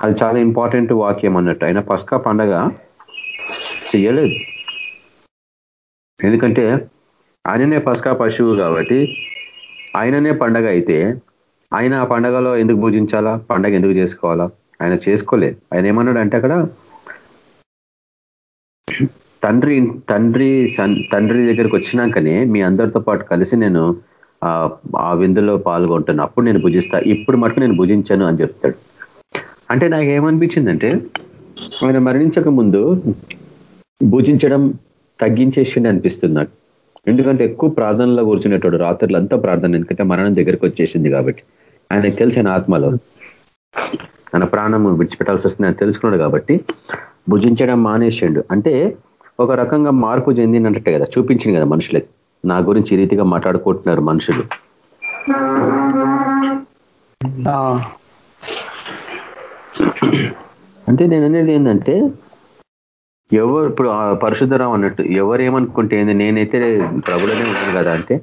అది చాలా ఇంపార్టెంట్ వాక్యం అన్నట్టు. ఆయన పస్కా పండగ చేయలేదు. ఎందుకంటే ఆయననే పసకా పశువు కాబట్టి ఆయననే పండగ అయితే ఆయన ఆ పండగలో ఎందుకు పూజించాలా? పండగ ఎందుకు చేసుకోవాలా? ఆయన చేసుకోలే ఆయన ఏమన్నాడు అంటే అక్కడ తండ్రి తండ్రి తండ్రి దగ్గరికి వచ్చినాకనే మీ అందరితో పాటు కలిసి నేను ఆ విందులో పాల్గొంటాను అప్పుడు నేను భుజిస్తా ఇప్పుడు మటుకు నేను భుజించాను అని చెప్తాడు. అంటే నాకు ఏమనిపించిందంటే ఆయన మరణించక ముందు భుజించడం తగ్గించేసిండి అనిపిస్తుంది నాకు. ఎందుకంటే ఎక్కువ ప్రార్థనలో కూర్చునేటోడు రాత్రులు అంతా ప్రార్థన ఎందుకంటే మరణం దగ్గరికి వచ్చేసింది కాబట్టి. ఆయనకు తెలిసిన ఆత్మలో. తన ప్రాణము విడిచిపెట్టాల్సి వస్తుంది అని తెలుసుకున్నాడు కాబట్టి భుజించడం మానేసిండు. అంటే ఒక రకంగా మార్పు చెందినట్టే కదా చూపించింది కదా మనుషులకి నా గురించి ఈ రీతిగా మాట్లాడుకుంటున్నారు మనుషులు. అంటే నేను అనేది ఏంటంటే ఎవరు ఇప్పుడు పరిశుద్ధరావు అన్నట్టు ఎవరేమనుకుంటే ఏంది? నేనైతే ప్రభులోనే ఉన్నాను కదా అంటే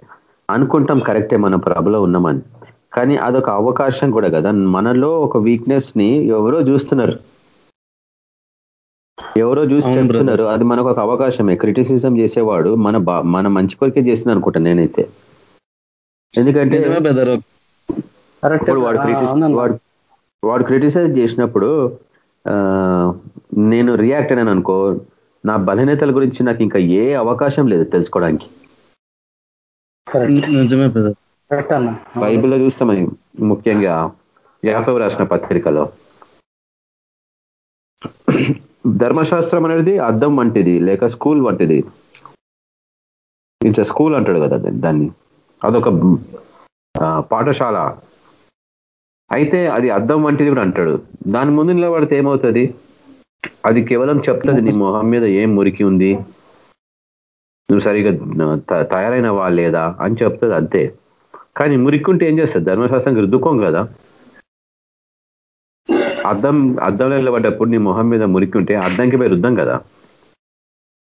అనుకుంటాం కరెక్టే మనం ప్రభులో ఉన్నామని. కానీ అదొక అవకాశం కూడా కదా. మనలో ఒక వీక్నెస్ని ఎవరో చూస్తున్నారు. ఎవరో చూసి చెప్తున్నారు. అది మనకు ఒక అవకాశమే. క్రిటిసిజం చేసేవాడు మన మన మంచి కొరికే చేసిన అనుకుంటా నేనైతే. ఎందుకంటే వాడు వాడు వాడు క్రిటిసైజ్ చేసినప్పుడు నేను రియాక్ట్ అయినాను అనుకో నా బలహీనతల గురించి నాకు ఇంకా ఏ అవకాశం లేదు తెలుసుకోవడానికి. బైబిల్లో చూస్తామని ముఖ్యంగా యాకవ రాసిన పత్రికలో. ధర్మశాస్త్రం అనేది అద్దం వంటిది లేక స్కూల్ వంటిది. ఇట్స్ స్కూల్ అంటాడు కదా దాన్ని. అదొక పాఠశాల. అయితే అది అర్థం వంటిది కూడా అంటాడు. దాని ముందు నిలబడితే ఏమవుతుంది? అది కేవలం చెప్తుంది నీ మొహం మీద ఏం మురికి ఉంది? నువ్వు సరిగా తయారైన లేదా? అని చెప్తుంది అంతే. కానీ మురిక్కుంటే ఏం చేస్తుంది? ధర్మశాస్త్రం రుద్దుకోం కదా? అర్థం అర్థంలో నిలబడ్డప్పుడు నీ మొహం మీద మురికి ఉంటే పోయి రుద్దాం కదా?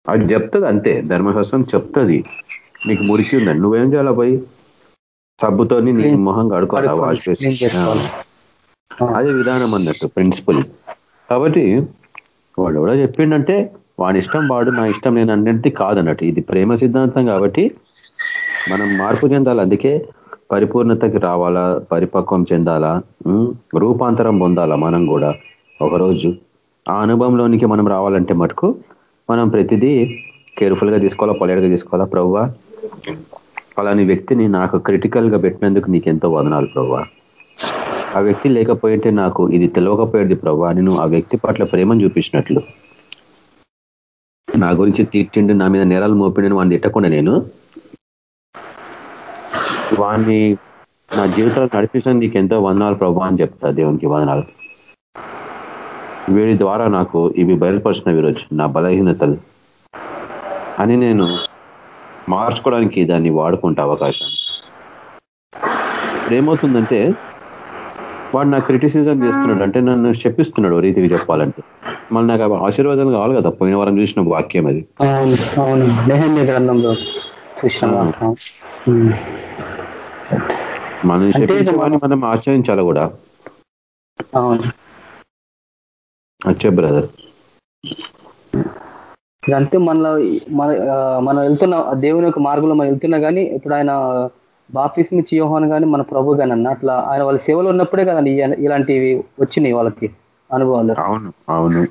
అది చెప్తుంది అంతే. ధర్మశాస్త్రం చెప్తుంది నీకు మురికి ఉందని. నువ్వేం చేయాలా పోయి? సబ్బుతో నీ మొహం కడుకోవాలా వాష్ చేసి. అదే విధానం అన్నట్టు ప్రిన్సిపల్ కాబట్టి వాడు ఎవడో చెప్పిండంటే వాడి ఇష్టం వాడు నా ఇష్టం నేను అన్నది కాదన్నట్టు. ఇది ప్రేమ సిద్ధాంతం కాబట్టి మనం మార్పు చెందాలి. అందుకే పరిపూర్ణతకి రావాలా పరిపక్వం చెందాలా రూపాంతరం పొందాలా మనం కూడా ఒకరోజు. ఆ అనుభవంలోనికి మనం రావాలంటే మటుకు మనం ప్రతిదీ కేర్ఫుల్గా తీసుకోవాలా పొలేట్గా తీసుకోవాలా ప్రవ్వా? ఫలాని వ్యక్తిని నాకు క్రిటికల్గా పెట్టినందుకు నీకు ఎంతో వదనాలు ప్రభావ ఆ వ్యక్తి లేకపోయింటే నాకు ఇది తెలియకపోయేది ప్రభా నేను ఆ వ్యక్తి పట్ల ప్రేమను చూపించినట్లు. నా గురించి తీర్చిండి నా మీద నేరాలు మోపిండి వాడిని తిట్టకుండా నేను. వాడిని నా జీవితంలో నడిపించడం నీకు ఎంతో వందనాలు ప్రభా అని చెప్తా దేవునికి వందనాలు. వీడి ద్వారా నాకు ఇవి బయలుపరిచిన ఈరోజు నా బలహీనతలు అని నేను మార్చుకోవడానికి దాన్ని వాడుకుంటా అవకాశం. ఇప్పుడు ఏమవుతుందంటే వాడు నాకు క్రిటిసిజం చేస్తున్నాడు అంటే నన్ను చెప్పిస్తున్నాడు రీతికి చెప్పాలంటే. మళ్ళీ నాకు ఆశీర్వాదం కావాలి కదా పోయిన వారం చూసిన వాక్యం అది. మనం చెప్పించమని మనం ఆశ్రయించాలి కూడా. వచ్చే బ్రదర్. అంటే మనలో మన మనం వెళ్తున్న దేవుని యొక్క మార్గంలో మనం వెళ్తున్నా కానీ ఇప్పుడు ఆయన బాప్తిస్మి చియోహాన్ కానీ మన ప్రభు కానీ అన్న అట్లా ఆయన వాళ్ళ సేవలో ఉన్నప్పుడే కదండి ఇలాంటివి వచ్చినాయి వాళ్ళకి అనుభవాలు. అవును అవును.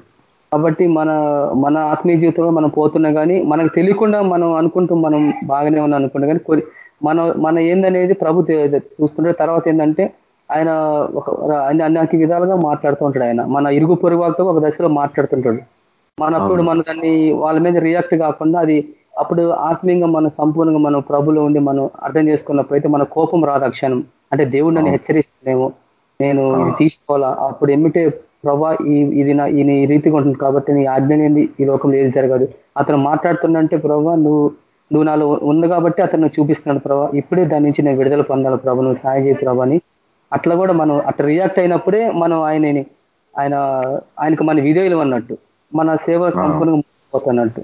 కాబట్టి మన మన ఆత్మీయ జీవితంలో మనం పోతున్నా కానీ మనకు తెలియకుండా మనం అనుకుంటూ మనం బాగానే ఉన్నాం అనుకుంటా కానీ మన మన ఏందనేది ప్రభు చూస్తుంటే తర్వాత ఏంటంటే ఆయన ఒక అన్ని విధాలుగా మాట్లాడుతూ ఉంటాడు ఆయన. మన ఇరుగు పొరుగు ఒక దశలో మాట్లాడుతుంటాడు. మనప్పుడు మన దాన్ని వాళ్ళ మీద రియాక్ట్ కాకుండా అది అప్పుడు ఆత్మీయంగా మనం సంపూర్ణంగా మనం ప్రభులో ఉండి మనం అర్థం చేసుకున్నప్పుడు అయితే మన కోపం రాదు క్షణం. అంటే దేవుడు నన్ను హెచ్చరిస్తున్నామో నేను తీసుకోవాలా? అప్పుడు ఏమిటే ప్రభా ఈ ఇది నా ఈ రీతిగా ఉంటుంది కాబట్టి నీ ఆజ్ఞ ఈ లోకంలో ఏది జరగదు. అతను మాట్లాడుతున్నంటే ప్రభా నువ్వు నువ్వు నాలో ఉంది కాబట్టి అతను చూపిస్తున్నాడు ప్రభా. ఇప్పుడే దాని నుంచి నేను విడుదల పొందాలి ప్రభా. నువ్వు సాయం చేయి ప్రభా అని. అట్లా కూడా మనం అట్లా రియాక్ట్ అయినప్పుడే మనం ఆయనని ఆయన ఆయనకు మన విధేయులు అన్నట్టు మన సేవ సంపూర్ణంగా పోతున్నట్టు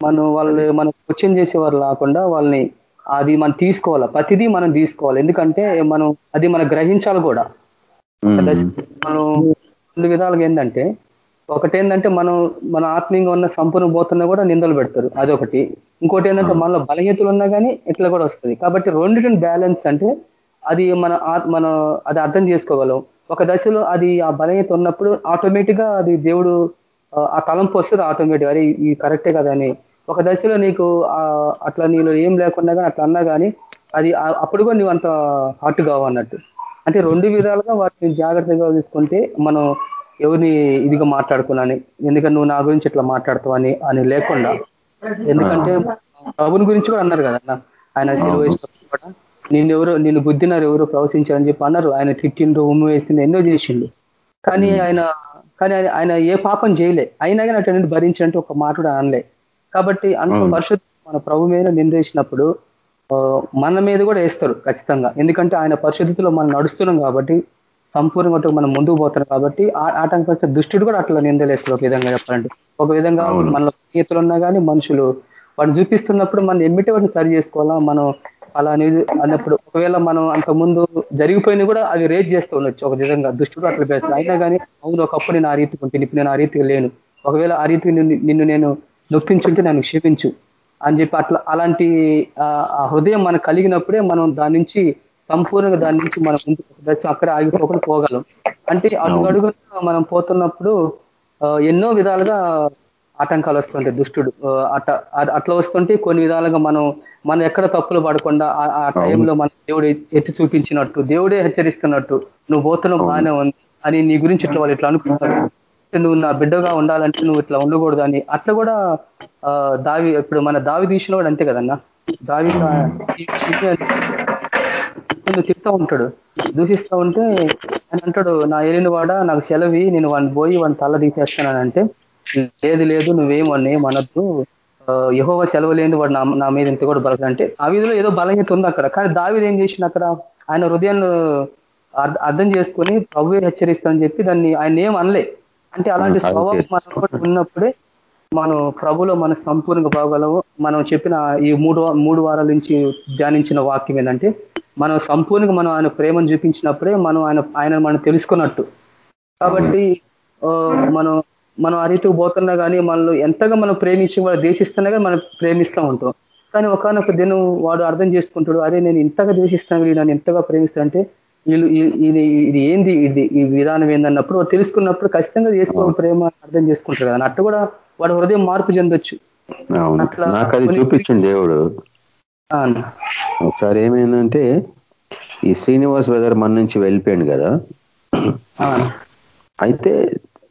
మనం వాళ్ళు మనం క్వశ్చన్ చేసేవారు లేకుండా వాళ్ళని అది మనం తీసుకోవాలి? ప్రతిదీ మనం తీసుకోవాలి. ఎందుకంటే మనం అది మనం గ్రహించాలి కూడా. మనం రెండు విధాలుగా ఏంటంటే ఒకటి ఏంటంటే మనం మన ఆత్మీయంగా ఉన్న సంపూర్ణ పోతున్నా కూడా నిందలు పెడతారు. అదొకటి. ఇంకోటి ఏంటంటే మనలో బలహీతలు ఉన్నా కానీ ఇట్లా కూడా వస్తుంది. కాబట్టి రెండింటిని బ్యాలెన్స్ అంటే అది మన మన అది అర్థం చేసుకోగలం. ఒక దశలో అది ఆ బలహీత ఉన్నప్పుడు ఆటోమేటిక్గా అది దేవుడు ఆ తలంపు వస్తుంది ఆటోమేటిక్ అది ఈ కరెక్టే కదా అని. ఒక దశలో నీకు అట్లా నీలో ఏం లేకుండా కానీ అట్లా అన్నా కానీ అది అప్పుడు కూడా నువ్వు అంత హార్ట్ కావన్నట్టు అంటే రెండు విధాలుగా వాటిని జాగ్రత్తగా తీసుకుంటే మనం ఎవరిని ఇదిగా మాట్లాడుకున్నాని ఎందుకంటే నువ్వు నా గురించి ఇట్లా మాట్లాడుతావు అని అని లేకుండా. ఎందుకంటే ప్రభుని గురించి కూడా అన్నారు కదా ఆయన సెలవు కూడా. నిన్ను ఎవరు నిన్ను బుద్ధినారు ఎవరు ప్రవశించారని చెప్పి అన్నారు. ఆయన తిట్టిండ్రు ఉమ్ము వేసిండు ఎన్నో చేసిండు కానీ ఆయన కానీ ఆయన ఏ పాపం చేయలే. అయినా కానీ అటు భరించినట్టు ఒక మాట కూడా అనలే. కాబట్టి అంత పరిశుద్ధ మన ప్రభు మీద నిందేసినప్పుడు మన మీద కూడా వేస్తారు ఖచ్చితంగా. ఎందుకంటే ఆయన పరిశుద్ధిలో మనం నడుస్తున్నాం కాబట్టి సంపూర్ణంగా మనం ముందుకు పోతాం కాబట్టి ఆటంకస్తే దుష్టుడు కూడా అట్లా నిందలేస్తారు ఒక విధంగా చెప్పాలంటే. ఒక విధంగా మన స్నేహితులు ఉన్నా కానీ మనుషులు వాడిని చూపిస్తున్నప్పుడు మనం ఎమ్మిటి వాటిని సరి చేసుకోవాలా? మనం అలా అన్నప్పుడు ఒకవేళ మనం అంత ముందు జరిగిపోయినా కూడా అవి రేట్ చేస్తూ ఉండొచ్చు. ఒక విధంగా దుష్టుడు అట్లా పేస్తారు అయినా కానీ అవును ఒకప్పుడు నేను ఆ రీతికి ఉంటుంది ఇప్పుడు నేను ఆ రీతికి లేను. ఒకవేళ ఆ రీతికి నిన్ను నేను నొప్పించుంటే నన్ను క్షమించు అని చెప్పి అట్లా అలాంటి ఆ హృదయం మనకు కలిగినప్పుడే మనం దాని నుంచి సంపూర్ణంగా దాని నుంచి మనం ముందుకు దశ అక్కడే ఆగిపోకుండా పోగలం. అంటే అడుగు మనం పోతున్నప్పుడు ఎన్నో విధాలుగా ఆటంకాలు వస్తుంటాయి దుష్టుడు అట్ట అట్లా వస్తుంటే కొన్ని విధాలుగా మనం మనం ఎక్కడ తప్పులు పడకుండా ఆ టైంలో మన దేవుడు ఎత్తి చూపించినట్టు దేవుడే హెచ్చరిస్తున్నట్టు నువ్వు పోతున్నావు బాగానే ఉంది అని నీ గురించి ఇట్లా వాళ్ళు ఇట్లా అనుకుంటారు. నువ్వు నా బిడ్డగా ఉండాలంటే నువ్వు ఇట్లా ఉండకూడదు అని అట్లా కూడా దావి ఇప్పుడు మన దావి తీసిన కూడా అంతే కదన్నా? దావి నువ్వు చెప్తా ఉంటాడు. దూషిస్తూ ఉంటే ఆయన అంటాడు నా ఏలిన వాడ నాకు సెలవి నేను వాడిని పోయి వాడిని తల తీసేస్తానంటే లేదు లేదు నువ్వేమన్నా ఏమనద్దు యహోవ సెలవు లేని వాడు నా మీద ఇంత కూడా బలగ అంటే ఆ విధిలో ఏదో బలహీత ఉంది అక్కడ. కానీ దావిది ఏం చేసిన అక్కడ? ఆయన హృదయాన్ని అర్థం చేసుకొని ప్రభు హెచ్చరిస్తానని చెప్పి దాన్ని ఆయన ఏం అనలే. అంటే అలాంటి స్వభావం మన ఉన్నప్పుడే మనం ప్రభులో మన సంపూర్ణంగా బాగలవు మనం చెప్పిన ఈ మూడు మూడు వారాల నుంచి ధ్యానించిన వాక్యం ఏంటంటే మనం సంపూర్ణంగా మనం ఆయన ప్రేమను చూపించినప్పుడే మనం ఆయన ఆయన మనం తెలుసుకున్నట్టు. కాబట్టి మనం మనం ఆ రీతికి పోతున్నా కానీ మనల్ని ఎంతగా మనం ప్రేమించి వాడు దేశిస్తున్నా కానీ మనం ప్రేమిస్తూ ఉంటాం. కానీ ఒకనొక దినం వాడు అర్థం చేసుకుంటాడు అరే నేను ఇంతగా ద్వేషిస్తాను వీడు నన్ను ఎంతగా ప్రేమిస్తా అంటే వీళ్ళు ఇది ఇది ఏంది ఇది ఈ విధానం ఏందన్నప్పుడు వాడు తెలుసుకున్నప్పుడు ఖచ్చితంగా చేసుకో ప్రేమ అర్థం చేసుకుంటారు కదా. అట్టు కూడా వాడు హృదయం మార్పు చెందొచ్చు. నాకు అది చూపించండి దేవుడు. ఒకసారి ఏమైందంటే ఈ శ్రీనివాస్ వెదర్ మన నుంచి వెళ్ళిపోయాడు కదా. అయితే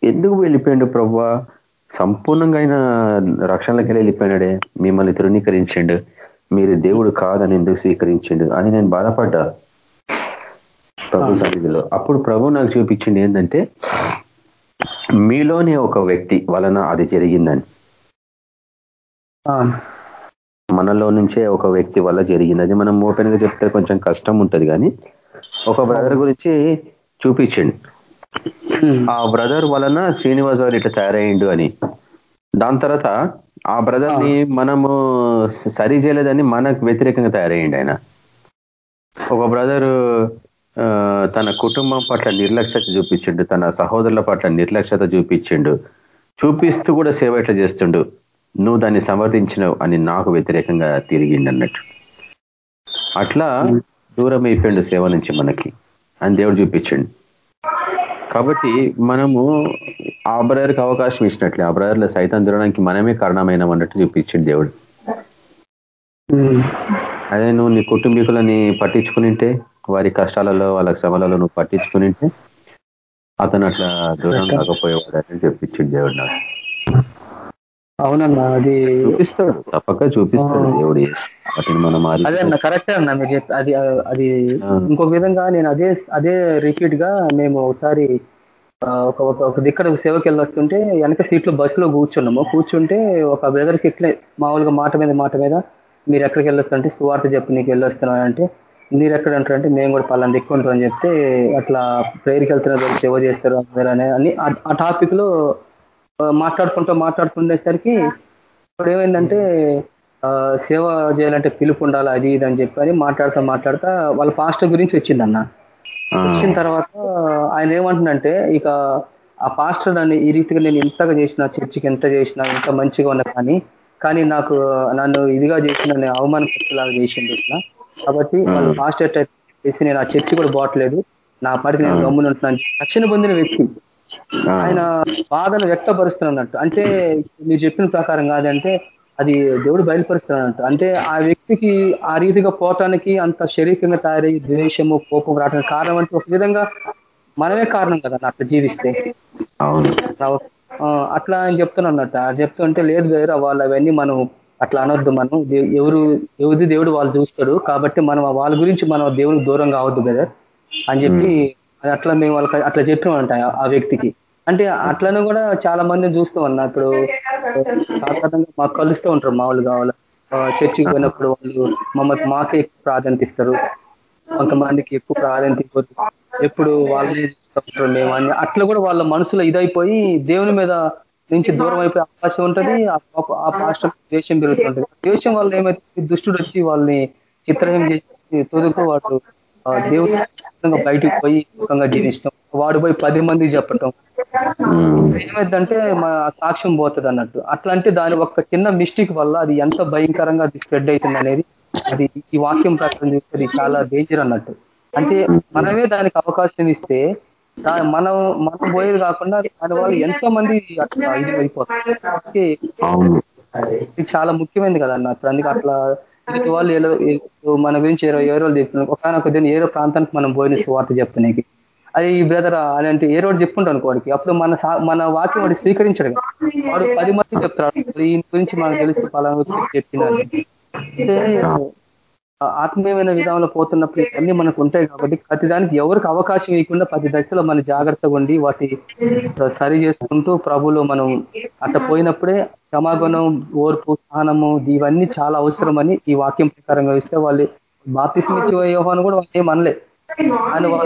ఎందుకు వెళ్ళిపోయాడు ప్రభా సంపూర్ణంగా ఆయన రక్షణలోకి వెళ్ళిపోయినాడే మిమ్మల్ని తృణీకరించండు. మీరు దేవుడు కాదని ఎందుకు స్వీకరించిండు అని నేను బాధపడ్డా. ప్రభు సన్నిధిలో. అప్పుడు ప్రభు నాకు చూపించింది ఏంటంటే మీలోనే ఒక వ్యక్తి వలన అది జరిగిందని. మనలో నుంచే ఒక వ్యక్తి వల్ల జరిగింది. అది మనం ఓపెన్గా చెప్తే కొంచెం కష్టం ఉంటది కానీ ఒక బ్రదర్ గురించి చూపించండి. ఆ బ్రదర్ వలన శ్రీనివాస్ వారు ఇట్లా తయారయ్యిండు అని. దాని తర్వాత ఆ బ్రదర్ని మనము సరి చేయలేదని మనకు వ్యతిరేకంగా తయారయ్యండి ఆయన. ఒక బ్రదరు తన కుటుంబం పట్ల నిర్లక్ష్యత చూపించిండు తన సహోదరుల పట్ల నిర్లక్ష్యత చూపించిండు. చూపిస్తూ కూడా సేవ ఎట్లా చేస్తుండు. నువ్వు దాన్ని సమర్థించినవు అని నాకు వ్యతిరేకంగా తిరిగిండి అన్నట్టు. అట్లా దూరం అయిపోయిండు సేవ నుంచి మనకి. అని దేవుడు చూపించండు. కాబట్టి మనము ఆ బ్రదర్కి అవకాశం ఇచ్చినట్లే. ఆ బ్రదర్లో సైతం దూరడానికి మనమే కారణమైన అన్నట్టు చూపించిండు దేవుడు. అదే నువ్వు నీ కుటుంబీకులని పట్టించుకునింటే వారి కష్టాలలో వాళ్ళ శ్రమలలో నువ్వు పట్టించుకుని అతను అట్లా దూరం కాకపోయేవాడని చెప్పించింది దేవుడు నాకు. అవునన్నా అది చూపిస్తాడు. తప్పక చూపిస్తాడు దేవుడు. వాటిని మనం అదే అన్న కరెక్టే అన్న మీరు చెప్పి అది అది ఇంకొక విధంగా నేను అదే అదే రిపీట్గా మేము ఒకసారి ఒక ఒక దిక్కడ సేవకి వెళ్ళొస్తుంటే వెనక సీట్లో బస్సులో కూర్చున్నాము. కూర్చుంటే ఒక బ్రదర్కి ఇట్లే మామూలుగా మాట మీద మాట మీద మీరు ఎక్కడికి వెళ్ళొస్తుంటే సువార్త చెప్పి నీకు వెళ్ళొస్తున్నాను అంటే మీరు ఎక్కడ అంటారంటే మేము కూడా పలానా దిక్కుంటాం అని చెప్తే అట్లా ప్రేయర్కి వెళ్తున్నారు సేవ చేస్తారు అందరూ అని ఆ- టాపిక్లో మాట్లాడుకుంటూ మాట్లాడుతుండేసరికి ఇప్పుడు ఏమైందంటే ఆ, సేవ చేయాలంటే పిలుపు ఉండాలి అది ఇది అని చెప్పని మాట్లాడుతూ మాట్లాడుతా వాళ్ళ పాస్టర్ గురించి వచ్చిందన్న. వచ్చిన తర్వాత ఆయన ఏమంటుందంటే ఇక ఆ పాస్టర్ నన్ను ఈ రీతిగా నేను ఎంతగా చేసిన చర్చికి ఎంత చేసినా ఎంత మంచిగా ఉన్నా కానీ కానీ నాకు నన్ను ఇదిగా చేసిన నేను అవమానపరిచేలాగా చేసింది ఇట్లా. కాబట్టి వాళ్ళు పాస్టర్ చేసి నేను ఆ చర్చి కూడా పోవట్లేదు. నా పడికి నేను గమ్మున ఉంటున్నాను రక్షణ పొందిన వ్యక్తి. ఆయన బాధను వ్యక్తపరుస్తున్నట్టు అంటే మీరు చెప్పిన ప్రకారం కాదంటే అది దేవుడు బయలుపరుస్తున్నట్టు అంటే ఆ వ్యక్తికి ఆ రీతిగా పోవటానికి అంత శరీరంగా తయారై ద్వేషము కోపం రావడానికి కారణం అంటే ఒక విధంగా మనమే కారణం కదా అట్లా జీవిస్తే. అట్లా ఆయన చెప్తున్నట్టు చెప్తుంటే లేదు వేరు వాళ్ళు అవన్నీ మనం అట్లా అనొద్దు మనం. ఎవరు ఎవరిది దేవుడు వాళ్ళు చూస్తాడు. కాబట్టి మనం వాళ్ళ గురించి మనం దేవునికి దూరం కావద్దు బ్రదర్ అని చెప్పి అది అట్లా మేము వాళ్ళకి అట్లా చెప్పామంట ఆ- ఆ వ్యక్తికి. అంటే అట్లనే కూడా చాలా మందిని చూస్తాం అన్న ఇప్పుడు సాధారణంగా మాకు కలుస్తూ ఉంటారు మామూలుగా వాళ్ళు చర్చికి పోయినప్పుడు వాళ్ళు మమ్మల్ని మాకే ఎక్కువ ప్రాధాన్యత ఇస్తారు. కొంతమందికి ఎక్కువ ప్రాధాన్యత ఇవ్వదు. ఎప్పుడు వాళ్ళే చూస్తూ ఉంటారు మేము అని. అట్లా కూడా వాళ్ళ మనసులో ఇదైపోయి దేవుని మీద నుంచి దూరం అయిపోయే అవకాశం ఉంటుంది. ఆ ఆ పాస్టర్ ద్వేషం పెరుగుతుంటుంది. ద్వేషం వల్ల ఏమైతే దుష్టుడు వచ్చి వాళ్ళని చిత్రహం చేసి తొదుకు వాడు విధంగా బయటకు పోయి సుఖంగా జీవించడం వాడు పోయి పది మందికి చెప్పటం. ఏమైందంటే మా సాక్ష్యం పోతుంది అన్నట్టు. అట్లా అంటే దాని ఒక్క చిన్న మిస్టేక్ వల్ల అది ఎంత భయంకరంగా అది స్ప్రెడ్ అవుతుంది అనేది అది ఈ వాక్యం ప్రకారం చూస్తే చాలా డేంజర్ అన్నట్టు. అంటే మనమే దానికి అవకాశం ఇస్తే మనం మనం పోయేది కాకుండా దాని వల్ల ఎంతో మంది అట్లా ఇది ఇది చాలా ముఖ్యమైనది కదా అన్న. ఇప్పుడు అందుకే అట్లా ప్రతి వాళ్ళు ఏదో మన గురించి ఏరో ఏ చెప్తున్నారు ఒకనొక దీన్ని ఏరో ప్రాంతానికి మనం పోయిన వార్త చెప్తానికి అది ఈ బ్రదర్ అలాంటి ఏ రోజు చెప్పుకుంటాను అనుకోడికి అప్పుడు మన సా- మన వాక్యం వాడు స్వీకరించడు వాడు పది మంది చెప్తాడు. దీని గురించి మనకు తెలుసు పలానా వ్యక్తి చెప్పినారు ఆత్మీయమైన విధానంలో పోతున్నప్పుడు ఇవన్నీ మనకు ఉంటాయి కాబట్టి ప్రతిదానికి ఎవరికి అవకాశం ఇవ్వకుండా ప్రతి దశలో మన జాగ్రత్తగా ఉండి వాటి సరి చేసుకుంటూ ప్రభులో మనం అట్లా పోయినప్పుడే క్షమాగుణం ఓర్పు స్థానము ఇవన్నీ చాలా అవసరమని ఈ వాక్యం ప్రకారంగా ఇస్తే వాళ్ళు బాప్తిసం ఇచ్చే యోహాను కూడా వాళ్ళు ఏం ఆయన వాళ్ళ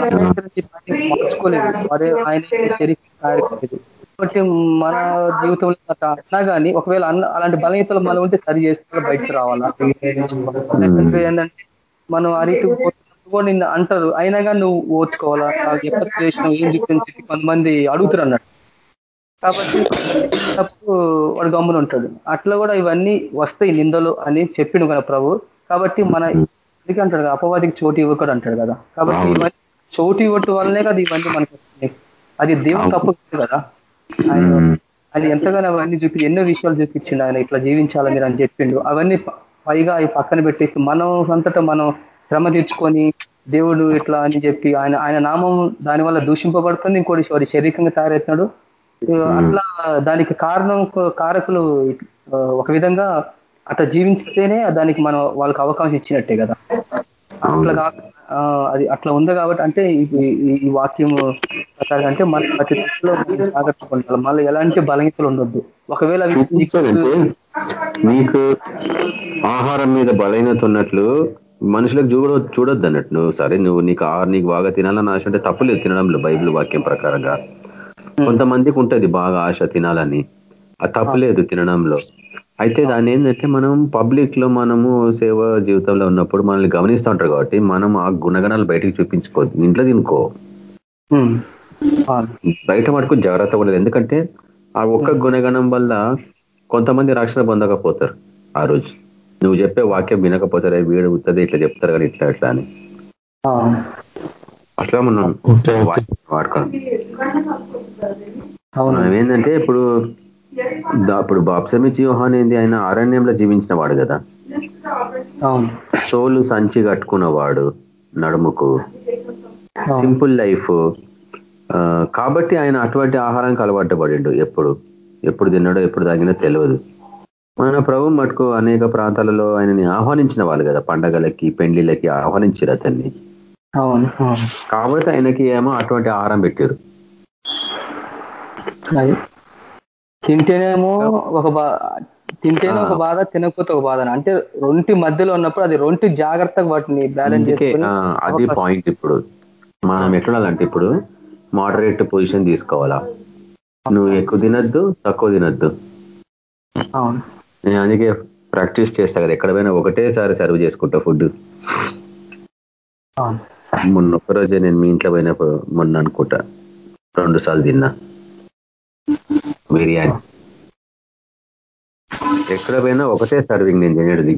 మార్చుకోలేదు. వాడే ఆయన శరీరం తయారు కాబట్టి మన జీవితంలో అట్లా కానీ ఒకవేళ అన్న అలాంటి బలహీనతలు మనం ఉంటే సరి చేసుకోవాలి బయటకు రావాలా? ఏంటంటే మనం ఆ కూడా నిన్ను అంటారు. అయినా కానీ నువ్వు ఓర్చుకోవాలా? నాకు ఎక్కడ చేసినావు ఏం చెప్పని చెప్పి కొంతమంది అడుగుతారు అన్నట్టు. కాబట్టి వాడు గమ్మున ఉంటాడు. అట్లా కూడా ఇవన్నీ వస్తాయి నిందలు అని చెప్పిండు కదా ప్రభు. కాబట్టి మన అందుకే అంటాడు కదా, అపవాదికి చోటు ఇవ్వకూడదు అంటాడు కదా. కాబట్టి ఇవన్నీ చోటు ఇవ్వటం వల్లనే కదా ఇవన్నీ మనకు. అది దేవుని తప్పు కదా. ఆయన ఆయన ఎంతగానో అవన్నీ చూపి ఎన్నో విషయాలు చూపించిండు ఆయన ఇట్లా జీవించాలి మీరు అని చెప్పిండు. అవన్నీ పైగా అవి పక్కన పెట్టేసి మనం అంతటా మనం శ్రమ తెచ్చుకొని దేవుడు ఇట్లా అని చెప్పి ఆయన ఆయన నామం దాని వల్ల దూషింపబడుతుంది. ఇంకోటి వాడి శరీరంగా తయారవుతున్నాడు. అట్లా దానికి కారణం కారకులు ఒక విధంగా అట్లా జీవించితేనే దానికి మనం వాళ్ళకి అవకాశం ఇచ్చినట్టే కదా. అట్లా ఆ, అది అట్లా ఉంది కాబట్టి అంటే ఈ- వాక్యం ప్రకారం అంటే మన ప్రతి దశలో ఉండాలి. మళ్ళీ ఎలాంటి బలహీనతలు ఉండొద్దు. ఒకవేళ నీకు ఆహారం మీద బలహీనత ఉన్నట్లు మనుషులకు చూడ చూడొద్దు అన్నట్టు. నువ్వు సరే నువ్వు నీకు ఆహారం నీకు బాగా తినాలని ఆశ అంటే తప్పులేదు తినడంలో బైబిల్ వాక్యం ప్రకారంగా. కొంతమందికి ఉంటది బాగా ఆశ తినాలని. అది తప్పులేదు తినడంలో. అయితే దాని ఏంటంటే మనం పబ్లిక్లో మనము సేవ జీవితంలో ఉన్నప్పుడు మనల్ని గమనిస్తూ ఉంటారు కాబట్టి మనం ఆ గుణగణాలు బయటికి చూపించుకోవద్దు ఇంట్లో తినుకో. ఆ, బయట మటుకు జాగ్రత్తగా ఉండదు ఎందుకంటే ఆ ఒక్క గుణగణం వల్ల కొంతమంది రక్షణ పొందకపోతారు ఆ రోజు. నువ్వు చెప్పే వాక్యం వినకపోతారే వీడు ఉత్తది ఇట్లా చెప్తారు కానీ ఇట్లా ఇట్లా అని. అట్లా మనం వాడుకోవాలి. అవును. మనం ఏంటంటే ఇప్పుడు ఇప్పుడు బాప్సమిచ్చి యోహాన్ ఏంది? ఆయన అరణ్యంలో జీవించిన వాడు కదా? సోలు సంచి కట్టుకున్నవాడు నడుముకు. Simple life. కాబట్టి ఆయన అటువంటి ఆహారానికి అలవాటు పడిండు. ఎప్పుడు? ఎప్పుడు తిన్నాడో ఎప్పుడు తాగినా తెలియదు. మన ప్రభు మటుకు అనేక ప్రాంతాలలో ఆయనని ఆహ్వానించిన వాళ్ళు కదా. పండగలకి పెండ్లిలకి ఆహ్వానించారు అతన్ని. కాబట్టి ఆయనకి ఏమో అటువంటి ఆహారం పెట్టారు. తింటేనేమో ఒక తింటేనే ఒక బాధ తినకపోతే ఒక బాధ అంటే రొంటి మధ్యలో ఉన్నప్పుడు అది రొంటి జాగ్రత్తగా వాటిని బ్యాలెన్స్ అది పాయింట్ ఇప్పుడు. మనం ఎట్లుండాలంటే ఇప్పుడు మోడరేట్ పొజిషన్ తీసుకోవాలా. నువ్వు ఎక్కువ తినద్దు తక్కువ తినద్దు. నేను అందుకే ప్రాక్టీస్ చేస్తా కదా ఎక్కడ పోయినా ఒకటేసారి సర్వ్ చేసుకుంటా ఫుడ్ మొన్న ఒక్కరోజే నేను మీ ఇంట్లో పోయినప్పుడు మొన్న అనుకుంటా రెండు సార్లు తిన్నా. బిర్యానీ ఎక్కడ పోయినా ఒకటే సర్వింగ్ నేను చేయడది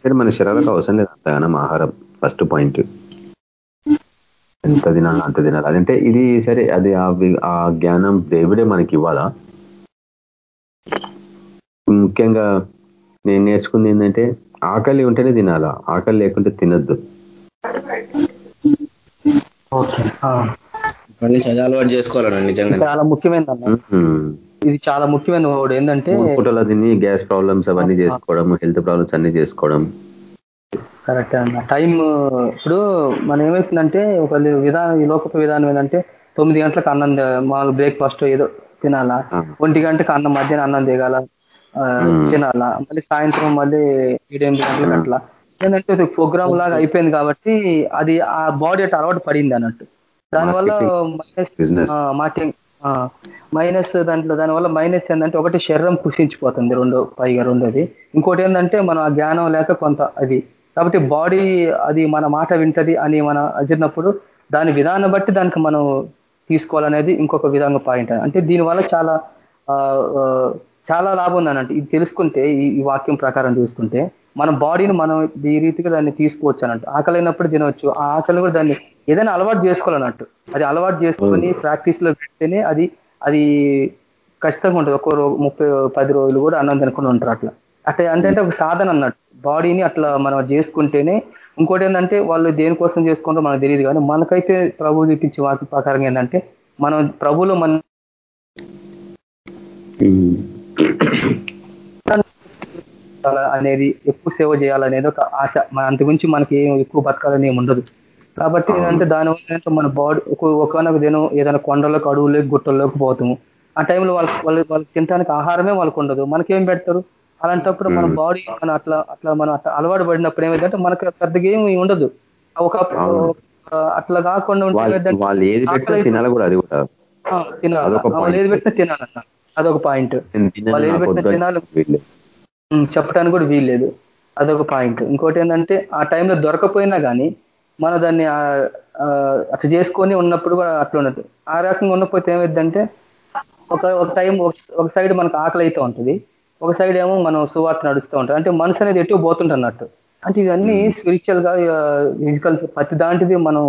సరే మన శరీరాలకు అవసరం లేదు అంతగానం ఆహారం ఫస్ట్ పాయింట్ ఎంత తినాలి అంత తినాలి. అదంటే ఇది సరే అది ఆ జ్ఞానం దేవుడే మనకి ఇవ్వాలా? ముఖ్యంగా నేను నేర్చుకుంది ఏంటంటే ఆకలి ఉంటేనే తినాలా? ఆకలి లేకుంటే తినద్దు. అలవాటు చేసుకోవాలన్నా నిజంగా చాలా ముఖ్యమైన ఇది చాలా ముఖ్యమైన వాడు ఏంటంటే పూటలో తిని గ్యాస్ ప్రాబ్లమ్స్ అవన్నీ చేసుకోవడం హెల్త్ ప్రాబ్లమ్స్ అన్ని చేసుకోవడం. కరెక్ట్ అన్న. టైం ఇప్పుడు మనం ఏమవుతుందంటే ఒక విధానం ఈ లోకపు విధానం ఏంటంటే తొమ్మిది గంటలకు అన్నం మామూలు బ్రేక్ఫాస్ట్ ఏదో తినాలా? ఒంటి గంటకు అన్నం మధ్యాహ్నం అన్నం దిగాల? తినాలా? మళ్ళీ సాయంత్రం మళ్ళీ ఏడెనిమిది గంటలకు అట్లా ఏంటంటే ప్రోగ్రామ్ లాగా అయిపోయింది కాబట్టి అది ఆ బాడీ అట్లా అలవాటు పడింది అన్నట్టు. దానివల్ల మైనస్ మార్కెటింగ్ మైనస్ దాంట్లో దానివల్ల మైనస్ ఏంటంటే ఒకటి శరీరం కృషించిపోతుంది రెండో పైగా రెండోది. ఇంకోటి ఏంటంటే మనం ఆ జ్ఞానం లేక కొంత అది. కాబట్టి బాడీ అది మన మాట వింటది అని మన అజిరినప్పుడు దాని విధానం బట్టి దానికి మనం తీసుకోవాలనేది ఇంకొక విధంగా పాయింట్ అంటే దీనివల్ల చాలా చాలా లాభం ఉంది అన్నట్టు ఇది తెలుసుకుంటే ఈ వాక్యం ప్రకారం చూసుకుంటే మన బాడీని మనం ఈ రీతిగా దాన్ని తీసుకోవచ్చు అన్నట్టు ఆకలి అయినప్పుడు తినవచ్చు. ఆ ఆకలి కూడా దాన్ని ఏదైనా అలవాటు చేసుకోవాలన్నట్టు. అది అలవాటు చేసుకొని ప్రాక్టీస్లో పెడితేనే అది అది ఖచ్చితంగా ఉంటుంది. ఒక ముప్పై పది రోజులు కూడా అన్నం తినకుండా ఉంటారు అట్లా. అట్లా అంటే ఒక సాధన అన్నట్టు. బాడీని అట్లా మనం చేసుకుంటేనే ఇంకోటి ఏంటంటే వాళ్ళు దేనికోసం చేసుకుంటారో మనకు తెలియదు కానీ మనకైతే ప్రభు చూపించే వాటి ప్రకారం ఏంటంటే మనం ప్రభులో మన అనేది ఎక్కువ సేవ చేయాలనేది ఒక ఆశ. మన అంతకుమించి మనకి ఏం ఎక్కువ బతకాలని ఏమి ఉండదు. కాబట్టి ఏంటంటే దానివల్ల మన బాడీ ఒకనొక దినం ఏదైనా కొండలకు అడవులకు గుట్టల్లోకి పోతాము. ఆ టైంలో వాళ్ళకి వాళ్ళు వాళ్ళకి తినడానికి ఆహారమే వాళ్ళకు ఉండదు. మనకేం పెడతారు? అలాంటప్పుడు మన బాడీ మన అట్లా అట్లా మనం అట్లా అలవాటు పడినప్పుడు ఏమైందంటే మనకు పెద్దగా ఏమి ఉండదు. ఒక అట్లా కాకుండా ఉంటే వాళ్ళు ఏది పెట్టినా తినాలి కూడా అది కూడా. తినాలి. వాళ్ళు ఏది పెట్టినా తినాలన్న. అదొక పాయింట్ వాళ్ళు ఏది పెట్టినా తినాలి. చెప్పడానికి కూడా వీల్లేదు. అదొక పాయింట్ ఇంకోటి ఏంటంటే ఆ టైంలో దొరకపోయినా కానీ మన దాన్ని అట్లా చేసుకొని ఉన్నప్పుడు కూడా అట్లా ఉన్నట్టు ఆ రకంగా ఉన్నపోతే ఏమైందంటే ఒక ఒక టైం ఒక సైడ్ మనకు ఆకలి అయితే ఉంటుంది. ఒక సైడ్ ఏమో మనం సువార్త నడుస్తూ ఉంటాం. అంటే మనసు అనేది ఎటు పోతుంటున్నట్టు అంటే ఇవన్నీ స్పిరిచువల్గా ఫిజికల్ ప్రతి దాంటిది మనం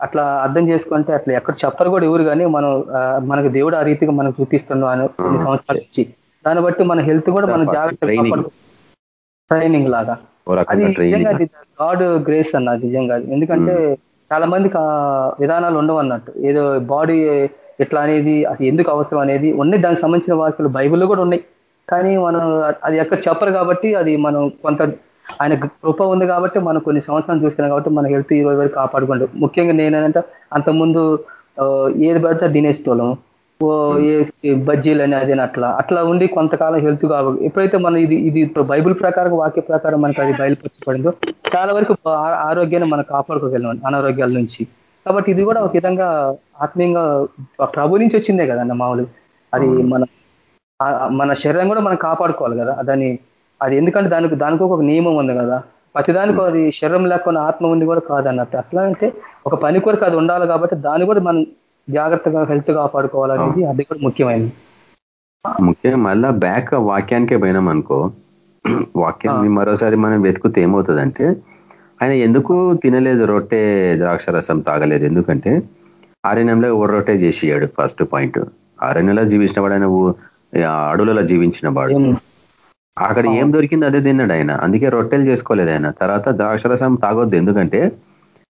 అట్లా అర్థం చేసుకుంటే అట్లా ఎక్కడ చెప్పరు కూడా ఎవరు కానీ మనం మనకు దేవుడు ఆ రీతిగా మనకు చూపిస్తున్నాం అని కొన్ని సంవత్సరాలు ఇచ్చి దాన్ని బట్టి మన హెల్త్ కూడా మనం జాగ్రత్తగా ట్రైనింగ్ లాగా. గాడ్ గ్రేస్ అన్న నిజంగా. ఎందుకంటే చాలా మందికి ఆ విధానాలు ఉండవు అన్నట్టు. ఏదో బాడీ ఎట్లా అనేది అది ఎందుకు అవసరం అనేది ఉన్నాయి. దానికి సంబంధించిన వాక్యాలు బైబిల్లో కూడా ఉన్నాయి. కానీ మనం అది ఎక్కడ చెప్పరు కాబట్టి అది మనం కొంత ఆయన కృప ఉంది కాబట్టి మనం కొన్ని సంవత్సరాలు చూస్తున్నాం కాబట్టి మన హెల్త్ ఇరవై వరకు కాపాడుకుంటాం. ముఖ్యంగా నేనంటే అంతకుముందు ఏది పడితే తినేసేటోళ్ళం. బజ్జీలు అని అది అట్లా. అట్లా ఉండి కొంతకాలం హెల్త్ కావాలి ఎప్పుడైతే మన ఇది ఇది బైబిల్ ప్రకారం వాక్య ప్రకారం మనకు అది బయలుపరచబడిందో చాలా వరకు ఆరోగ్యాన్ని మనం కాపాడుకోగలం అనారోగ్యాల నుంచి. కాబట్టి ఇది కూడా ఒక విధంగా ఆత్మీయంగా ప్రభు నుంచి వచ్చిందే కదన్న మామూలు. అది మన మన శరీరం కూడా మనం కాపాడుకోవాలి కదా. దాన్ని అది ఎందుకంటే దానికి దానికి ఒక నియమం ఉంది కదా. ప్రతిదానికి అది శరీరం లేకుండా ఆత్మ ఉంది కూడా కాదన్నట్టు. అట్లా అంటే ఒక పని కొరకు అది ఉండాలి కాబట్టి దాన్ని కూడా మనం జాగ్రత్తగా హెల్త్ కాపాడుకోవాలనేది అది కూడా ముఖ్యమైనది. ముఖ్యంగా మళ్ళా బ్యాక్ వాక్యానికే పోయినాం అనుకో [CLEARS THROAT] వాక్యాన్ని మరోసారి మనం వెతుకుతే ఏమవుతుందంటే ఆయన ఎందుకు తినలేదు రొట్టె ద్రాక్ష రసం తాగలేదు? ఎందుకంటే ఆరణ్యంలో ఓ రొట్టె చేసియాడు ఫస్ట్ పాయింట్ ఆరణ్యంలో జీవించిన వాడు ఆయన అడవులలో జీవించిన వాడు. అక్కడ ఏం దొరికింది అదే తిన్నాడు ఆయన. అందుకే రొట్టెలు చేసుకోలేదు ఆయన. తర్వాత ద్రాక్షరసం తాగొద్దు. ఎందుకంటే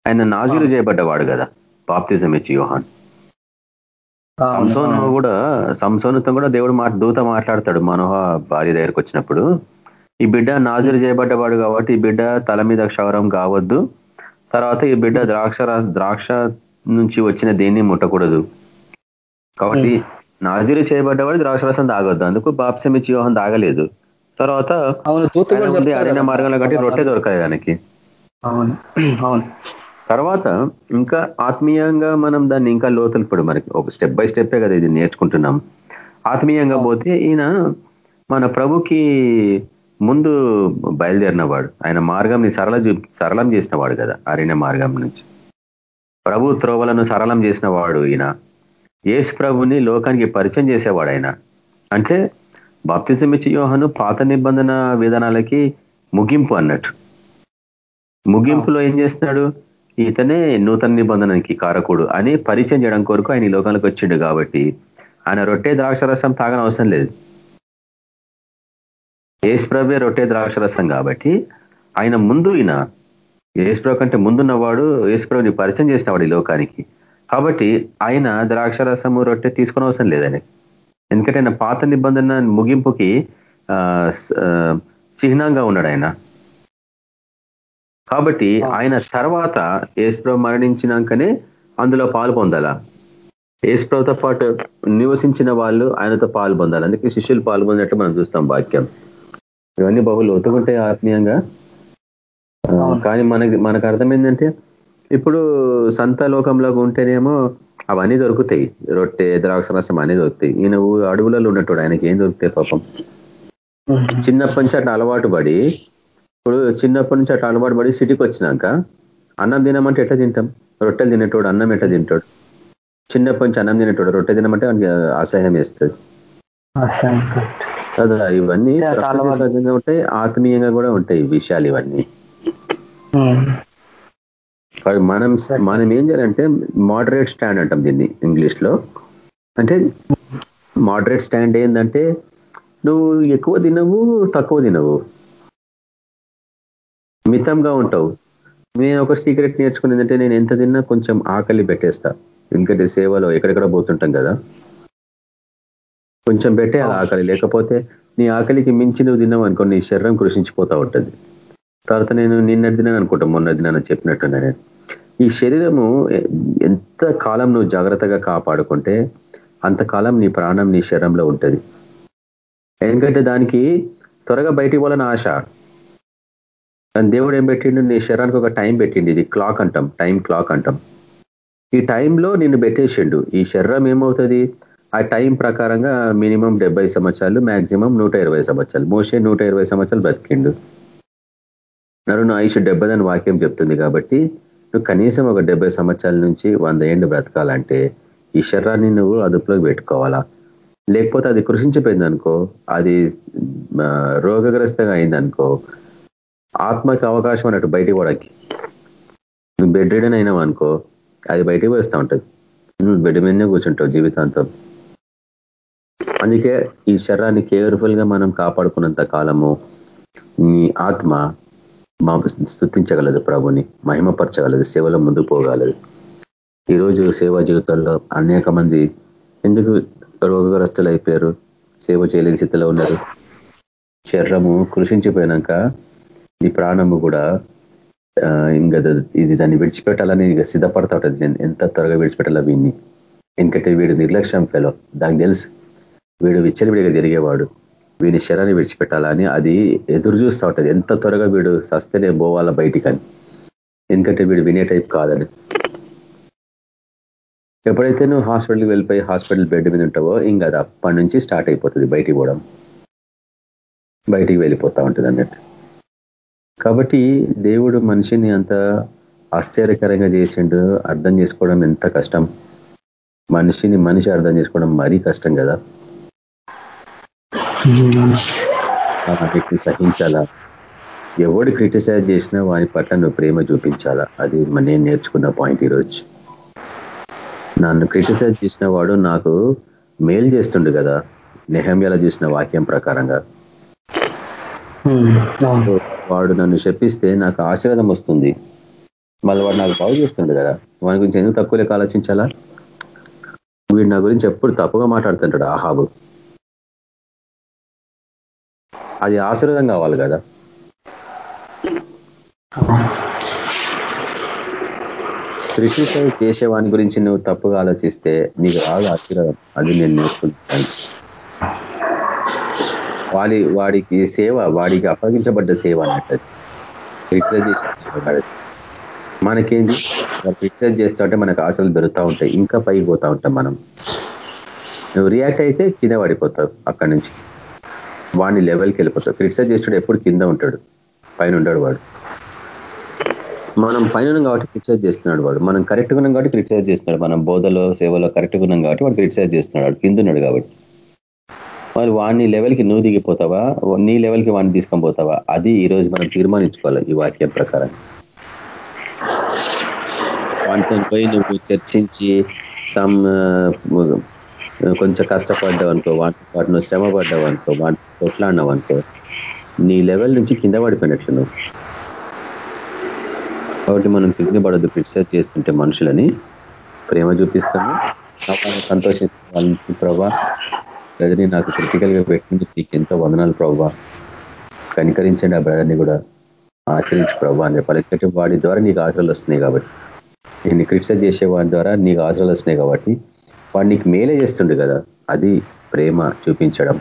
ఆయన నాజీలు చేయబడ్డవాడు కదా. బాప్తిజం ఇచ్చి యోహాన్. సంసోను కూడా సంసోనుతో కూడా దేవుడు మాట దూత మాట్లాడతాడు మనోహ భార్య దగ్గరకు వచ్చినప్పుడు. ఈ బిడ్డ నాజురు చేయబడ్డవాడు కాబట్టి ఈ బిడ్డ తల మీద క్షౌరం కావద్దు. తర్వాత ఈ బిడ్డ ద్రాక్ష ద్రాక్ష నుంచి వచ్చిన దేన్ని ముట్టకూడదు. కాబట్టి నాజీరు చేయబడ్డవాడు ద్రాక్షరసం తాగొద్దు. అందుకు బాప్సం ఇచ్చి యోహం తాగలేదు. తర్వాత అరణ్య మార్గంలో కట్టి రొట్టె దొరకదు దానికి అవును. అవును. [CLEARS THROAT] తర్వాత ఇంకా ఆత్మీయంగా మనం దాన్ని ఇంకా లోతులు మనకి ఒక స్టెప్ బై స్టెప్పే కదా ఇది నేర్చుకుంటున్నాం. ఆత్మీయంగా పోతే ఈయన మన ప్రభుకి ముందు బయలుదేరినవాడు. ఆయన మార్గంని సరళ సరళం చేసిన వాడు కదా అరణ్య మార్గం నుంచి. ప్రభు త్రోవలను సరళం చేసిన వాడు ఈయన. యేసు ప్రభుని లోకానికి పరిచయం చేసేవాడు ఆయన. అంటే బాప్తిజం ఇచ్చి యోహను పాత నిబంధన విధానాలకి ముగింపు అన్నట్టు. ముగింపులో ఏం చేస్తున్నాడు? ఇతనే నూతన నిబంధనకి కారకుడు అని పరిచయం చేయడం కొరకు ఆయన ఈ లోకానికి వచ్చిండు కాబట్టి ఆయన రొట్టె ద్రాక్షరసం తాగని అవసరం లేదు. ఏసుప్రభే రొట్టె ద్రాక్షరసం కాబట్టి ఆయన ముందు ఈయన ఏసుప్రభు కంటే ముందున్నవాడు ఏసుప్రభుని పరిచయం చేసినవాడు ఈ లోకానికి. కాబట్టి ఆయన ద్రాక్షరసము రొట్టె తీసుకుని అవసరం లేదని ఎందుకంటే ఆయన పాత నిబంధన ముగింపుకి చిహ్నంగా ఉన్నాడు ఆయన. కాబట్టి ఆయన తర్వాత ఏసుప్రభు మరణించినాకనే అందులో పాలు పొందాలా? ఏసుప్రభుతో పాటు నివసించిన వాళ్ళు ఆయనతో పాలు పొందాలి? అందుకే శిష్యులు పాల్పొందినట్లు మనం చూస్తాం వాక్యం. ఇవన్నీ బహుళ ఒత్తుకుంటాయి ఆత్మీయంగా. కానీ మనకి మనకు అర్థమైందంటే ఇప్పుడు సంత లోకంలోకి ఉంటేనేమో అవన్నీ దొరుకుతాయి. రొట్టె ద్రాక్షరసం అన్నీ దొరుకుతాయి. ఈయన అడవులలో ఉన్నట్టు ఆయనకి ఏం దొరుకుతాయి పాపం? చిన్నప్పటి నుంచి అట్లా అలవాటు పడి ఇప్పుడు చిన్నప్పటి నుంచి అట్లా అలవాటు పడి సిటీకి వచ్చినాక అన్నం తినమంటే ఎట్లా తింటాం? రొట్టెలు తినేటోడు అన్నం ఎట్లా తింటాడు? చిన్నప్పటి నుంచి అన్నం తినేటోడు రొట్టె తినమంటే అసహ్యం వేస్తుంది. కదా ఇవన్నీ సహజంగా ఉంటాయి ఆత్మీయంగా కూడా ఉంటాయి విషయాలు ఇవన్నీ. మనం మనం ఏం చేయాలంటే మోడరేట్ స్టాండ్ అంటాం దీన్ని ఇంగ్లీష్లో అంటే మోడరేట్ స్టాండ్ ఏంటంటే నువ్వు ఎక్కువ తినవు తక్కువ తినవు. మితంగా ఉంటావు. నేను ఒక సీక్రెట్ నేర్చుకునేదంటే నేను ఎంత తిన్నా కొంచెం ఆకలి పెట్టేస్తా. ఎందుకంటే సేవలో ఎక్కడెక్కడ పోతుంటాం కదా. కొంచెం పెట్టే అలా ఆకలి. లేకపోతే నీ ఆకలికి మించి నువ్వు తిన్నావు అనుకో నీ శరీరం కృషించిపోతూ ఉంటుంది. తర్వాత నేను నిన్న దినాను అనుకుంటా మొన్న దినాన్ని చెప్పినట్టున్నా నేను. ఈ శరీరము ఎంత కాలం నువ్వు జాగ్రత్తగా కాపాడుకుంటే అంతకాలం నీ ప్రాణం నీ శరీరంలో ఉంటుంది. ఎందుకంటే దానికి త్వరగా బయటికి పోవాలని ఆశ. కానీ దేవుడు ఏం పెట్టిండు? నీ శరీరానికి ఒక టైం పెట్టిండు. ఇది క్లాక్ అంటాం. టైం క్లాక్ అంటాం. ఈ టైంలో నిన్ను పెట్టేసిండు. ఈ శరీరం ఏమవుతుంది? ఆ టైం ప్రకారంగా మినిమం డెబ్బై సంవత్సరాలు మాక్సిమం నూట సంవత్సరాలు. మోసే నూట సంవత్సరాలు బ్రతికిండు. నన్ను ఆయుష్ డెబ్బదని వాక్యం చెప్తుంది కాబట్టి నువ్వు కనీసం ఒక డెబ్బై సంవత్సరాల నుంచి వంద ఏళ్ళు బ్రతకాలంటే ఈ శరీరాన్ని నువ్వు అదుపులోకి పెట్టుకోవాలా? లేకపోతే అది కృషించిపోయింది అనుకో అది రోగగ్రస్తంగా అయిందనుకో ఆత్మకి అవకాశం అన్నట్టు బయటికి పోవడానికి. నువ్వు బెడ్ రిడన్ అయినావు అనుకో అది బయటికి వస్తూ ఉంటుంది. నువ్వు బెడ్ మీదనే కూర్చుంటావు జీవితాంతం. అందుకే ఈ శరీరాన్ని కేర్ఫుల్గా మనం కాపాడుకున్నంత కాలము నీ ఆత్మ మా స్థుతించగలదు ప్రభుని మహిమపరచగలదు సేవలో ముందుకు పోగలదు. ఈరోజు సేవా జీవితాల్లో అనేక మంది ఎందుకు రోగగ్రస్తులు అయిపోయారు సేవ చేయలేని స్థితిలో ఉన్నారు. శరీరము కృషించిపోయినాక నీ ప్రాణము కూడా ఇంకా ఇది దాన్ని విడిచిపెట్టాలని ఇక సిద్ధపడతా ఉంటుంది. నేను ఎంత త్వరగా విడిచిపెట్టాలా వీడిని ఎందుకంటే వీడు నిర్లక్ష్యం ఫెలో దానికి తెలుసు. వీడు విచ్చలవిడిగా తిరిగేవాడు. వీని శరాన్ని విడిచిపెట్టాలని అది ఎదురు చూస్తూ ఉంటుంది. ఎంత త్వరగా వీడు సస్తేనే పోవాలా బయటికని. ఎందుకంటే వీడు వినే టైప్ కాదని. ఎప్పుడైతే నువ్వు హాస్పిటల్కి వెళ్ళిపోయి హాస్పిటల్ బెడ్ మీద ఉంటావో ఇంకా అది అప్పటి నుంచి స్టార్ట్ అయిపోతుంది. బయటికి పోవడం. బయటికి వెళ్ళిపోతా ఉంటుంది అన్నట్టు. కాబట్టి దేవుడు మనిషిని అంత ఆశ్చర్యకరంగా చేసిండు అర్థం చేసుకోవడం ఎంత కష్టం? మనిషిని మనిషి అర్థం చేసుకోవడం మరీ కష్టం కదా? వ్యక్తి సహించాలా? ఎవడు క్రిటిసైజ్ చేసినా వాని పట్ల నువ్వు ప్రేమ చూపించాలా? అది నేను నేర్చుకున్న పాయింట్ ఈరోజు. నన్ను క్రిటిసైజ్ చేసిన వాడు నాకు మేలు చేస్తుండు కదా? నెహమ్యాల చూసిన వాక్యం ప్రకారంగా. వాడు నన్ను శపిస్తే నాకు ఆశీర్వాదం వస్తుంది. మళ్ళీ వాడు నాకు బాగు చేస్తుండే కదా. వాడి గురించి ఎందుకు తక్కువ లెక్క ఆలోచించాలా? వీడు నా గురించి ఎప్పుడు తప్పుగా మాట్లాడుతుంటాడు ఆహాబు. అది ఆశీర్వాదం కావాలి కదా. క్రిటిసైజ్ చేసేవాని గురించి నువ్వు తప్పుగా ఆలోచిస్తే నీకు రాదు ఆశీర్వాదం. అది నేను నేర్చుకుంటాను. వాడి వాడికి సేవ వాడికి అప్పగించబడ్డ సేవ అన్నట్టు రిక్సైజ్ చేసే సేవ కాదు మనకేంటి? క్రిటిసైజ్ చేస్తూ ఉంటే మనకు ఆశలు దొరుకుతూ ఉంటాయి. ఇంకా పైకి పోతా ఉంటాం మనం. నువ్వు రియాక్ట్ అయితే కింద పడిపోతావు అక్కడి నుంచి. వాడిని లెవెల్కి వెళ్ళిపోతావు. క్రిటిసైజ్ చేస్తాడు ఎప్పుడు కింద ఉంటాడు. పైన ఉంటాడు వాడు. మనం పైన ఉన్నాం కాబట్టి క్రిటిసైజ్ చేస్తున్నాడు వాడు. మనం కరెక్ట్గా ఉన్నాం కాబట్టి క్రిటిసైజ్ చేస్తున్నాడు. మనం బోధలో సేవలో కరెక్ట్గా ఉన్నాం కాబట్టి వాడు క్రిటిసైజ్ చేస్తున్నాడు. వాడు కింద ఉన్నాడు కాబట్టి. మరి వాడిని లెవెల్కి నువ్వు దిగిపోతావా? నీ లెవెల్కి వాడిని తీసుకొని పోతావా? అది ఈ రోజు మనం తీర్మానించుకోవాలి ఈ వాక్యం ప్రకారం. వాటితో పోయి నువ్వు చర్చించి సమ్ కొంచెం కష్టపడ్డావు అనుకో వాటి వాటి నువ్వు శ్రమ పడ్డావు అనుకో వాటి కొట్లాడినావు అనుకో నీ లెవెల్ నుంచి కింద పడిపోయినట్లు నువ్వు. కాబట్టి మనం కింద పడద్దు క్రిటిసైజ్ చేస్తుంటే మనుషులని ప్రేమ చూపిస్తాము. వాళ్ళని ప్రభా. బ్రదర్ని నాకు క్రిటికల్గా పెట్టింది నీకు ఎంతో వదనాలు ప్రభా కనికరించండి ఆ బ్రదర్ని కూడా. ఆచరించు ప్రభా అని చెప్పాలి. ఎందుకంటే వాడి ద్వారా నీకు ఆశలు వస్తున్నాయి కాబట్టి. నేను క్రిటిసైజ్ చేసే వాడి ద్వారా నీకు ఆశలు వస్తున్నాయి కాబట్టి. వాడు నీకు మేలే చేస్తుండు కదా. అది ప్రేమ చూపించడం.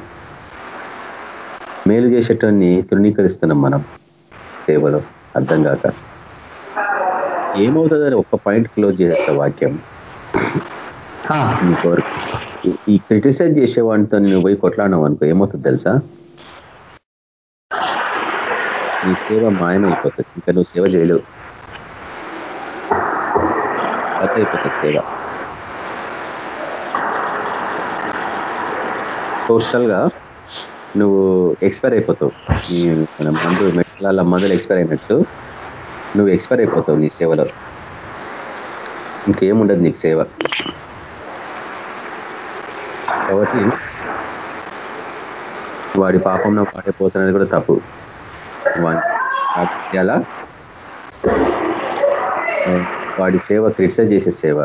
మేలు చేసేటాన్ని తృణీకరిస్తున్నాం మనం. సేవలో అర్థం కాక. ఏమవుతుందని ఒక్క పాయింట్ క్లోజ్ చేసేస్తా వాక్యం. ఆ, నీ కోరిక. ఈ- క్రిటిసైజ్ చేసేవాడితో నువ్వు పోయి కొట్లాడినావు అనుకో ఏమవుతుంది తెలుసా? నీ సేవ మాయమైపోతుంది. ఇంకా నువ్వు సేవ చేయలేవు. అయిపోతుంది సేవ. టోటల్గా నువ్వు ఎక్స్పైర్ అయిపోతావు. నీ మందు మెట్ల మందులు ఎక్స్పైర్ అయినట్టు నువ్వు ఎక్స్పైర్ అయిపోతావు నీ సేవలో. ఇంకేముండదు నీకు సేవ. కాబట్టి వాడి పాపం వాడే పోతున్నది కూడా తప్పు. వాడి అలా వాడి సేవ క్రిటిసైజ్ చేసే సేవ.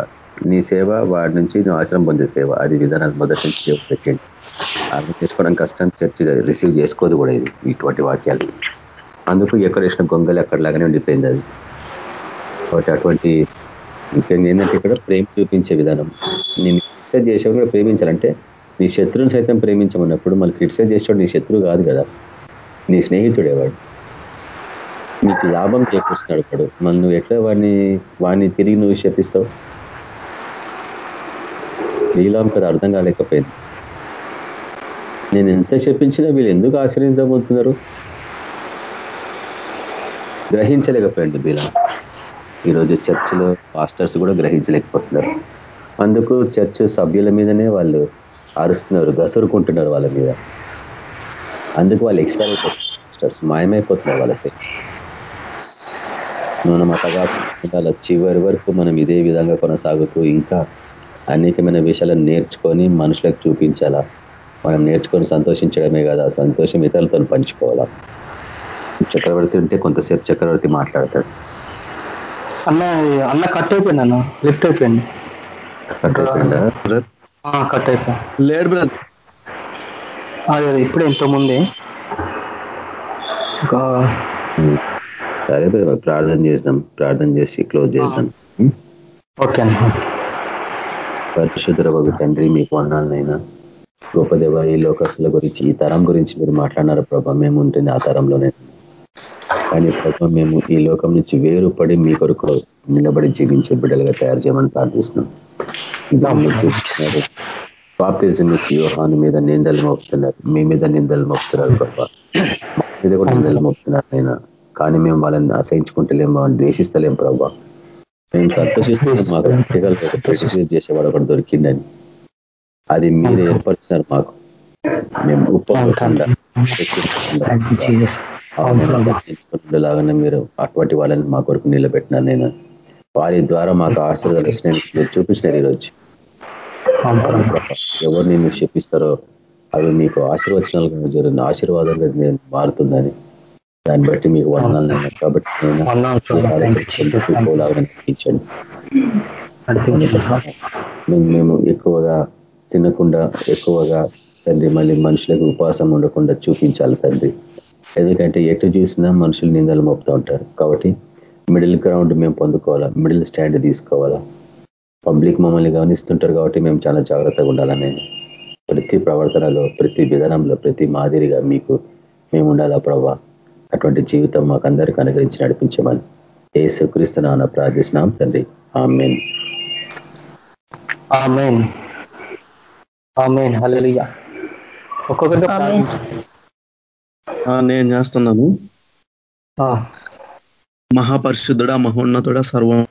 నీ సేవ వాడి నుంచి నువ్వు ఆశ్రమం పొందే సేవ. అది విధానాలు మొదటి నుంచి దేవుడు పెట్టండి. అర్థం చేసుకోవడం కష్టం చర్చ రిసీవ్ చేసుకోదు కూడా ఇది ఇటువంటి వాక్యాలు. అందుకు ఎక్కడ వేసిన గొంగలు ఎక్కడలాగానే ఉండిపోయింది అది. కాబట్టి అటువంటి ముఖ్యంగా ఏంటంటే ఇక్కడ ప్రేమ చూపించే విధానం. నేను క్రిటిసైజ్ చేసేవాడు ప్రేమించాలంటే నీ శత్రువుని సైతం ప్రేమించమన్నప్పుడు మళ్ళీ క్రిటిసైజ్ చేసేవాడు నీ శత్రువు కాదు కదా. నీ స్నేహితుడేవాడు. నీకు లాభం చేకూరుస్తున్నాడు ఇప్పుడు మన నువ్వు ఎట్లా వాడిని వాడిని తిరిగి నువ్వు శపిస్తావు? నీలాం కదా అర్థం కాలేకపోయింది. నేను ఎంత చెప్పించినా వీళ్ళు ఎందుకు ఆశ్రయించబోతున్నారు? గ్రహించలేకపోయింది వీళ్ళ ఈరోజు చర్చిలో పాస్టర్స్ కూడా గ్రహించలేకపోతున్నారు. అందుకు చర్చ్ సభ్యుల మీదనే వాళ్ళు అరుస్తున్నారు గసురుకుంటున్నారు వాళ్ళ మీద. అందుకు వాళ్ళు ఎక్స్పైర్ అయిపోతున్నారు మాయమైపోతున్నారు వాళ్ళ సైడ్. మనం అట్టగా వాళ్ళ చివరి వరకు మనం ఇదే విధంగా కొనసాగుతూ ఇంకా అనేకమైన విషయాలను నేర్చుకొని మనుషులకు చూపించాలా? మనం నేర్చుకొని సంతోషించడమే కదా? సంతోషం ఇతరులతో పంచుకోవాలా? చక్రవర్తి ఉంటే కొంతసేపు చక్రవర్తి మాట్లాడతాడు. అన్న అన్న కట్ అయిపోయింది అన్న లిఫ్ట్ అయిపోయింది. కట్ అయిపోయిందా? కట్ అయిపోయింది. లేడు బ్రదర్ అదే ఇప్పుడే ఇంత ముందే. సరే ప్రార్థన చేద్దాం. ప్రార్థన చేసి క్లోజ్ ఉం? ఓకే పరిశుద్ధ ఒక తండ్రి మీకు వందనాలనైనా. గొప్ప దేవ ఈ లోకస్తుల గురించి ఈ తరం గురించి మీరు మాట్లాడినారు ప్రభా మేము ఉంటుంది ఆ తరంలోనే. కానీ ప్రభా మేము ఈ లోకం నుంచి వేరుపడి మీ కొరకు నిలబడి జీవించే బిడ్డలుగా తయారు చేయమని ప్రార్థిస్తున్నాం. మీరు చేస్తున్నారు బాప్తిజం యోహాను మీద నిందలు మోపుతున్నారు. మీ మీద నిందలు మోపుతున్నారు మా మీద కూడా నిందలు మోపుతున్నారు అయినా కానీ మేము వాళ్ళని అసహించుకుంటలేం వాళ్ళని ద్వేషిస్తలేం ప్రభా. మేము సంతోషిస్తున్నాం మాకు క్రిటిసైజ్ చేసేవాడు ఒకటి దొరికిందని అది మీరు ఏర్పరిచినారు మాకు. మేము ఉప్పకుండా లాగానే మీరు అటువంటి వాళ్ళని మా కొరకు నిలబెట్టినారు నేను. వారి ద్వారా మాకు మీరు చూపించినారు ఈరోజు. ఎవరు నిన్ను చెప్పిస్తారో అవి మీకు ఆశీర్వచనాలుగా జరిగిన ఆశీర్వాదంగా నేను మారుతుందని. దాన్ని బట్టి మీకు వందనాలు కాబట్టి మేము ఎక్కువగా తినకుండా ఎక్కువగా తండ్రి మళ్ళీ మనుషులకు ఉపవాసం ఉండకుండా చూపించాలి తండ్రి. ఎందుకంటే ఎటు చూసినా మనుషులు నిందలు మోపుతూ ఉంటారు. కాబట్టి మిడిల్ గ్రౌండ్ మేము పొందుకోవాలా? మిడిల్ స్టాండ్ తీసుకోవాలా? పబ్లిక్ మమ్మల్ని గమనిస్తుంటారు కాబట్టి మేము చాలా జాగ్రత్తగా ఉండాలని ప్రతి ప్రవర్తనలో ప్రతి విధానంలో ప్రతి మాదిరిగా మీకు మేము ఉండాలా ప్రభా? అటువంటి జీవితం మాకు అందరికీ అనుగ్రహించి నడిపించమని ఏ సుక్రీస్తున్నాన ప్రార్థిస్తున్నాం తండ్రి. ఆమెన్. నేను చేస్తున్నాను. మహాపరిశుద్ధుడ మహోన్నతుడ సర్వం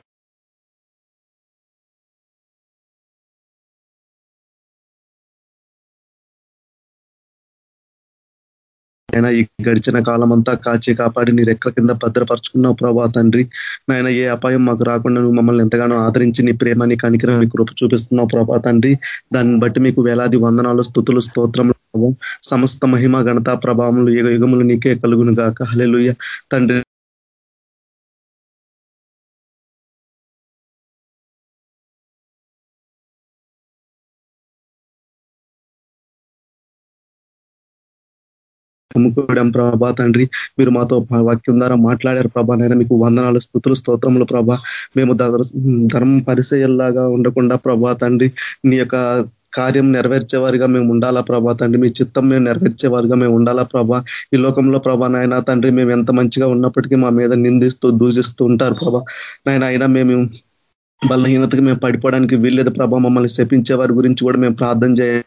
ఆయన ఈ గడిచిన కాలం అంతా కాచి కాపాడి నీ రెక్కల కింద భద్రపరుచుకున్నావు ప్రభా తండ్రి. నాయన ఏ అపాయం మాకు రాకుండా నువ్వు మమ్మల్ని ఎంతగానో ఆదరించి నీ ప్రేమ నీ కనికరం నీ కృప చూపిస్తున్నావు ప్రభా తండ్రి. దాన్ని బట్టి మీకు వేలాది వందనాలు స్థుతులు స్తోత్రములు సమస్త మహిమ ఘనతా ప్రభావములు యుగ యుగములు నీకే కలుగును గాక హలెలుయ తండ్రి అమ్ముకోవడం ప్రభా తండ్రి మీరు మాతో వాక్యం ద్వారా మాట్లాడారు ప్రభా. నేను మీకు వందనాలు స్థుతులు స్తోత్రములు ప్రభా. మేము ధర్మం పరిచయల్లాగా ఉండకుండా ప్రభా తండ్రి నీ యొక్క కార్యం నెరవేర్చేవారిగా మేము ఉండాలా ప్రభా తండ్రి? మీ చిత్తం మేము నెరవేర్చేవారిగా మేము ఉండాలా ప్రభా? ఈ లోకంలో ప్రభా నాయన తండ్రి మేము ఎంత మంచిగా ఉన్నప్పటికీ మా మీద నిందిస్తూ దూషిస్తూ ఉంటారు ప్రభా. నాయన అయినా మేము బలహీనతకి మేము పడిపోవడానికి వీల్లేదు ప్రభా. మమ్మల్ని శపించే వారి గురించి కూడా మేము ప్రార్థన చేయాలి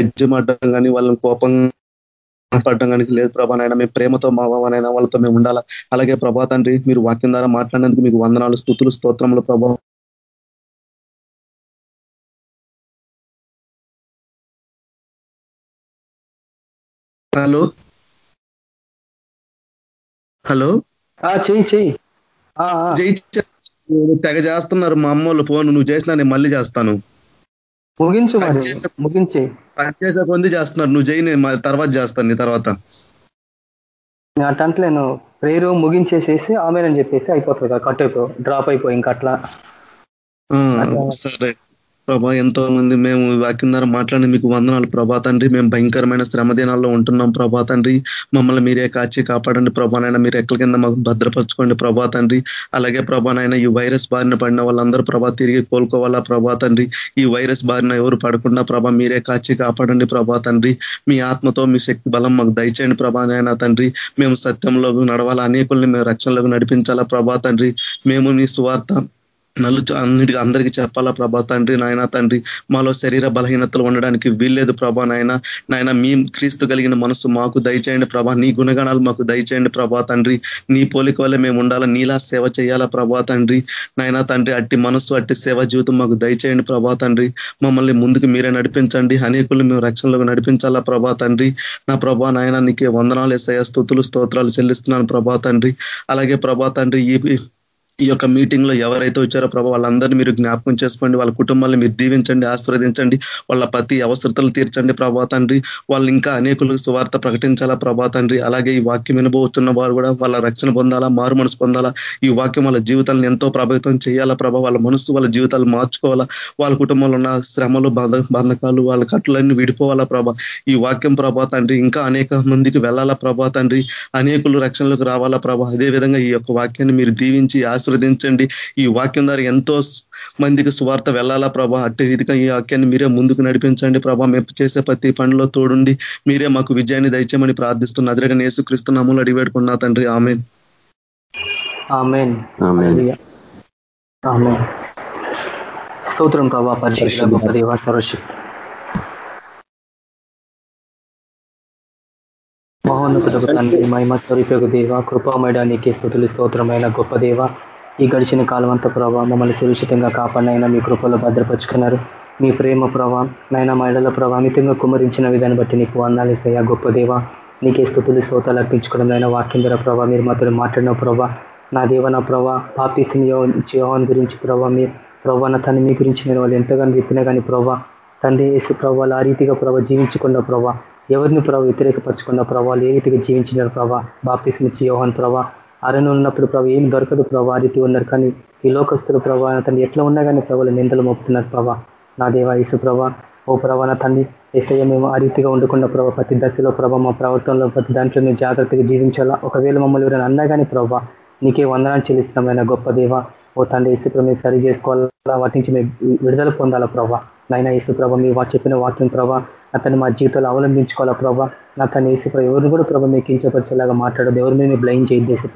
ఎజ్జమాడడం కానీ వాళ్ళని కోపం పడడం కానీ లేదు ప్రభా నాయన మేము ప్రేమతో మావానైనా వాళ్ళతో మేము ఉండాలా? అలాగే ప్రభా తండ్రి మీరు వాక్యం ద్వారా మాట్లాడినందుకు మీకు వందనాలు స్థుతులు స్తోత్రములు ప్రభావం హలో? హలో? చెయ్యి చెయ్యి. జై తెగ చేస్తున్నారు మా అమ్మోళ్ళు ఫోన్. నువ్వు చేసినా నేను మళ్ళీ చేస్తాను. ముగించు ముగించి. చేసే కొంది చేస్తున్నారు నువ్వు చేయి నేను తర్వాత చేస్తాను నీ తర్వాత. అటంటే నేను ప్రేరు ముగించేసేసి ఆమెనని చెప్పేసి అయిపోతుంది కట్ అయిపో డ్రాప్ అయిపోయి ఇంకా అట్లా. సరే. ప్రభా ఎంతో మంది మేము వాక్యం ద్వారా మాట్లాడి మీకు వందనాలు ప్రభా తండ్రి. మేము భయంకరమైన శ్రమ దినాల్లో ఉంటున్నాం ప్రభా తండ్రి. మమ్మల్ని మీరే కాచి కాపాడండి ప్రభానైనా మీరు ఎక్కడి కింద మాకు భద్రపరచుకోండి ప్రభా తండ్రి. అలాగే ప్రభానైనా ఈ వైరస్ బారిన పడిన వాళ్ళందరూ ప్రభా తిరిగి కోలుకోవాలా ప్రభా తండ్రి. ఈ వైరస్ బారిన ఎవరు పడకుండా ప్రభా మీరే కాచి కాపాడండి ప్రభా తండ్రి. మీ ఆత్మతో మీ శక్తి బలం మాకు దయచేయండి ప్రభానైనా తండ్రి. మేము సత్యంలో నడవాలా అనేకుల్ని మేము రక్షణలోకి నడిపించాలా ప్రభా తండ్రి. మేము మీ స్వార్థ నల్లు అన్నిటికీ అందరికీ చెప్పాలా ప్రభా తండ్రి నాయన తండ్రి? మాలో శరీర బలహీనతలు ఉండడానికి వీల్లేదు ప్రభా నాయన. నాయన మీ క్రీస్తు కలిగిన మనసు మాకు దయచేయండి ప్రభా. నీ గుణగణాలు మాకు దయచేయండి ప్రభా తండ్రి. నీ పోలిక వల్ల మేము ఉండాలా నీలా సేవ చేయాలా ప్రభా తండ్రి? నాయన తండ్రి అట్టి మనసు అట్టి సేవ జీవితం మాకు దయచేయండి ప్రభా తండ్రి. మమ్మల్ని ముందుకు మీరే నడిపించండి. అనేకులు మేము రక్షణలోకి నడిపించాలా ప్రభా తండ్రి. నా ప్రభా నాయన నీకే వందనాలు ఎసయ స్థుతులు స్తోత్రాలు చెల్లిస్తున్నాను ప్రభా తండ్రి. అలాగే ప్రభా తండ్రి ఈ ఈ యొక్క మీటింగ్లో ఎవరైతే వచ్చారో ప్రభావ వాళ్ళందరినీ మీరు జ్ఞాపకం చేసుకోండి. వాళ్ళ కుటుంబాన్ని మీరు దీవించండి ఆశీర్వదించండి. వాళ్ళ ప్రతి అవసరతలు తీర్చండి ప్రభా తండ్రి. వాళ్ళు ఇంకా అనేకులకు సువార్త ప్రకటించాలా ప్రభా తండ్రి. అలాగే ఈ వాక్యం వినబోతున్న వారు కూడా వాళ్ళ రక్షణ పొందాలా మారు మనసు పొందాలా ఈ వాక్యం వాళ్ళ జీవితాలను ఎంతో ప్రభావితం చేయాలా ప్రభా. వాళ్ళ మనసు వాళ్ళ జీవితాలు మార్చుకోవాలా. వాళ్ళ కుటుంబంలో ఉన్న శ్రమలు బంధకాలు వాళ్ళ కట్టులన్నీ విడిపోవాలా ప్రభా. ఈ వాక్యం ప్రభా తండ్రి ఇంకా అనేక మందికి వెళ్ళాలా ప్రభా తండ్రి. అనేకులు రక్షణలోకి రావాలా ప్రభా. అదేవిధంగా ఈ యొక్క వాక్యాన్ని మీరు దీవించి ఆశీర్వదించండి. ఈ వాక్యం ద్వారా ఎంతో మందికి స్వార్థ వెళ్ళాలా ప్రభా? అట్టి రీతిగా ఈ వాక్యాన్ని మీరే ముందుకు నడిపించండి ప్రభా. మేము చేసే ప్రతి పనిలో తోడుండి మీరే మాకు విజయాన్ని దయచేయమని ప్రార్థిస్తున్న అజరడని యేసుక్రీస్తు నమ్ములు అడిగిపెట్టుకున్నా తండ్రి. ఆమె స్తోత్రం ప్రభా పరిశుద్ధ గొప్ప దేవ సర్వశక్తి. మహోన్నతులకు తండ్రి మహిమ స్వరూపకు దేవ కృపామయడా నీకే స్థుతులు స్తోత్రమైన గొప్ప దేవ. ఈ గడిచిన కాలం అంతా ప్రభావ మమ్మల్ని సురక్షితంగా కాపాడినైనా మీ కృపలో భద్రపరుచుకున్నారు. మీ ప్రేమ ప్రభా నైనా మహిళల ప్రభావితంగా కుమరించిన విధాన్ని బట్టి నీకు వందాలు ఇస్తాయా గొప్ప దేవ. నీకే స్థుతులు శ్రోతాలు అర్పించుకోవడం అయినా వాక్యం ద్వారా ప్రభావ మీరు మాతో మాట్లాడిన ప్రభా. నా దేవ నా ప్రభా పాపిసిన జీవాన్ గురించి ప్రభావ మీ ప్రభా నా తను మీ గురించి నేను వాళ్ళు ఎంతగానో చెప్పినా కానీ ప్రభా తండ్రి వేసి ప్రభావాలు ఆ రీతిగా ప్రభావ జీవించుకున్న ప్రభావ ఎవరిని ప్రభావ వ్యతిరేకపరచుకున్న ప్రభావాలు ఏ రీతిగా జీవించినారు ప్రభావ బాప్తిస్మిచ్చి యోహన్ ప్రభా అరణ్యం ఉన్నప్పుడు ప్రభావ ఏం దొరకదు ప్రభావ ఆ రీతి ఉన్నారు కానీ ఈ లోకస్తులు ప్రభావ తను ఎట్లా ఉన్నా కానీ ప్రభావం నిందలు మోపుతున్నారు ప్రభావ నా దేవ యేసు ప్రభా ఓ ప్రభా నా తండ్రి ఎస్ఐ మేము ఆ రీతిగా ఉండకుండా ప్రభావ ప్రతి దశలో ప్రభావ మా ప్రవర్తనలో ప్రతి దాంట్లో మేము జాగ్రత్తగా జీవించాలా? ఒకవేళ మమ్మల్ని ఎవరైనా అన్నా కానీ ప్రభావ నీకే వందనాలు చెల్లిస్తున్నామైన గొప్ప దేవ. ఓ తండ్రి ఇసు మేము సరి చేసుకోవాలా? వాటి నుంచి మేము విడుదల పొందాలా ప్రభావ నైనా ఇసు ప్రభ మీ చెప్పిన వాక్యం ప్రభా అతను మా జీవితంలో అవలంబించుకోవాలా ప్రభా? నా తను ఏసు ఎవరిని కూడా ప్రభావ మీకు కించపరిచేలాగా మాట్లాడదు ఎవరి మీద బ్లైన్ చేయద్దు ఏసు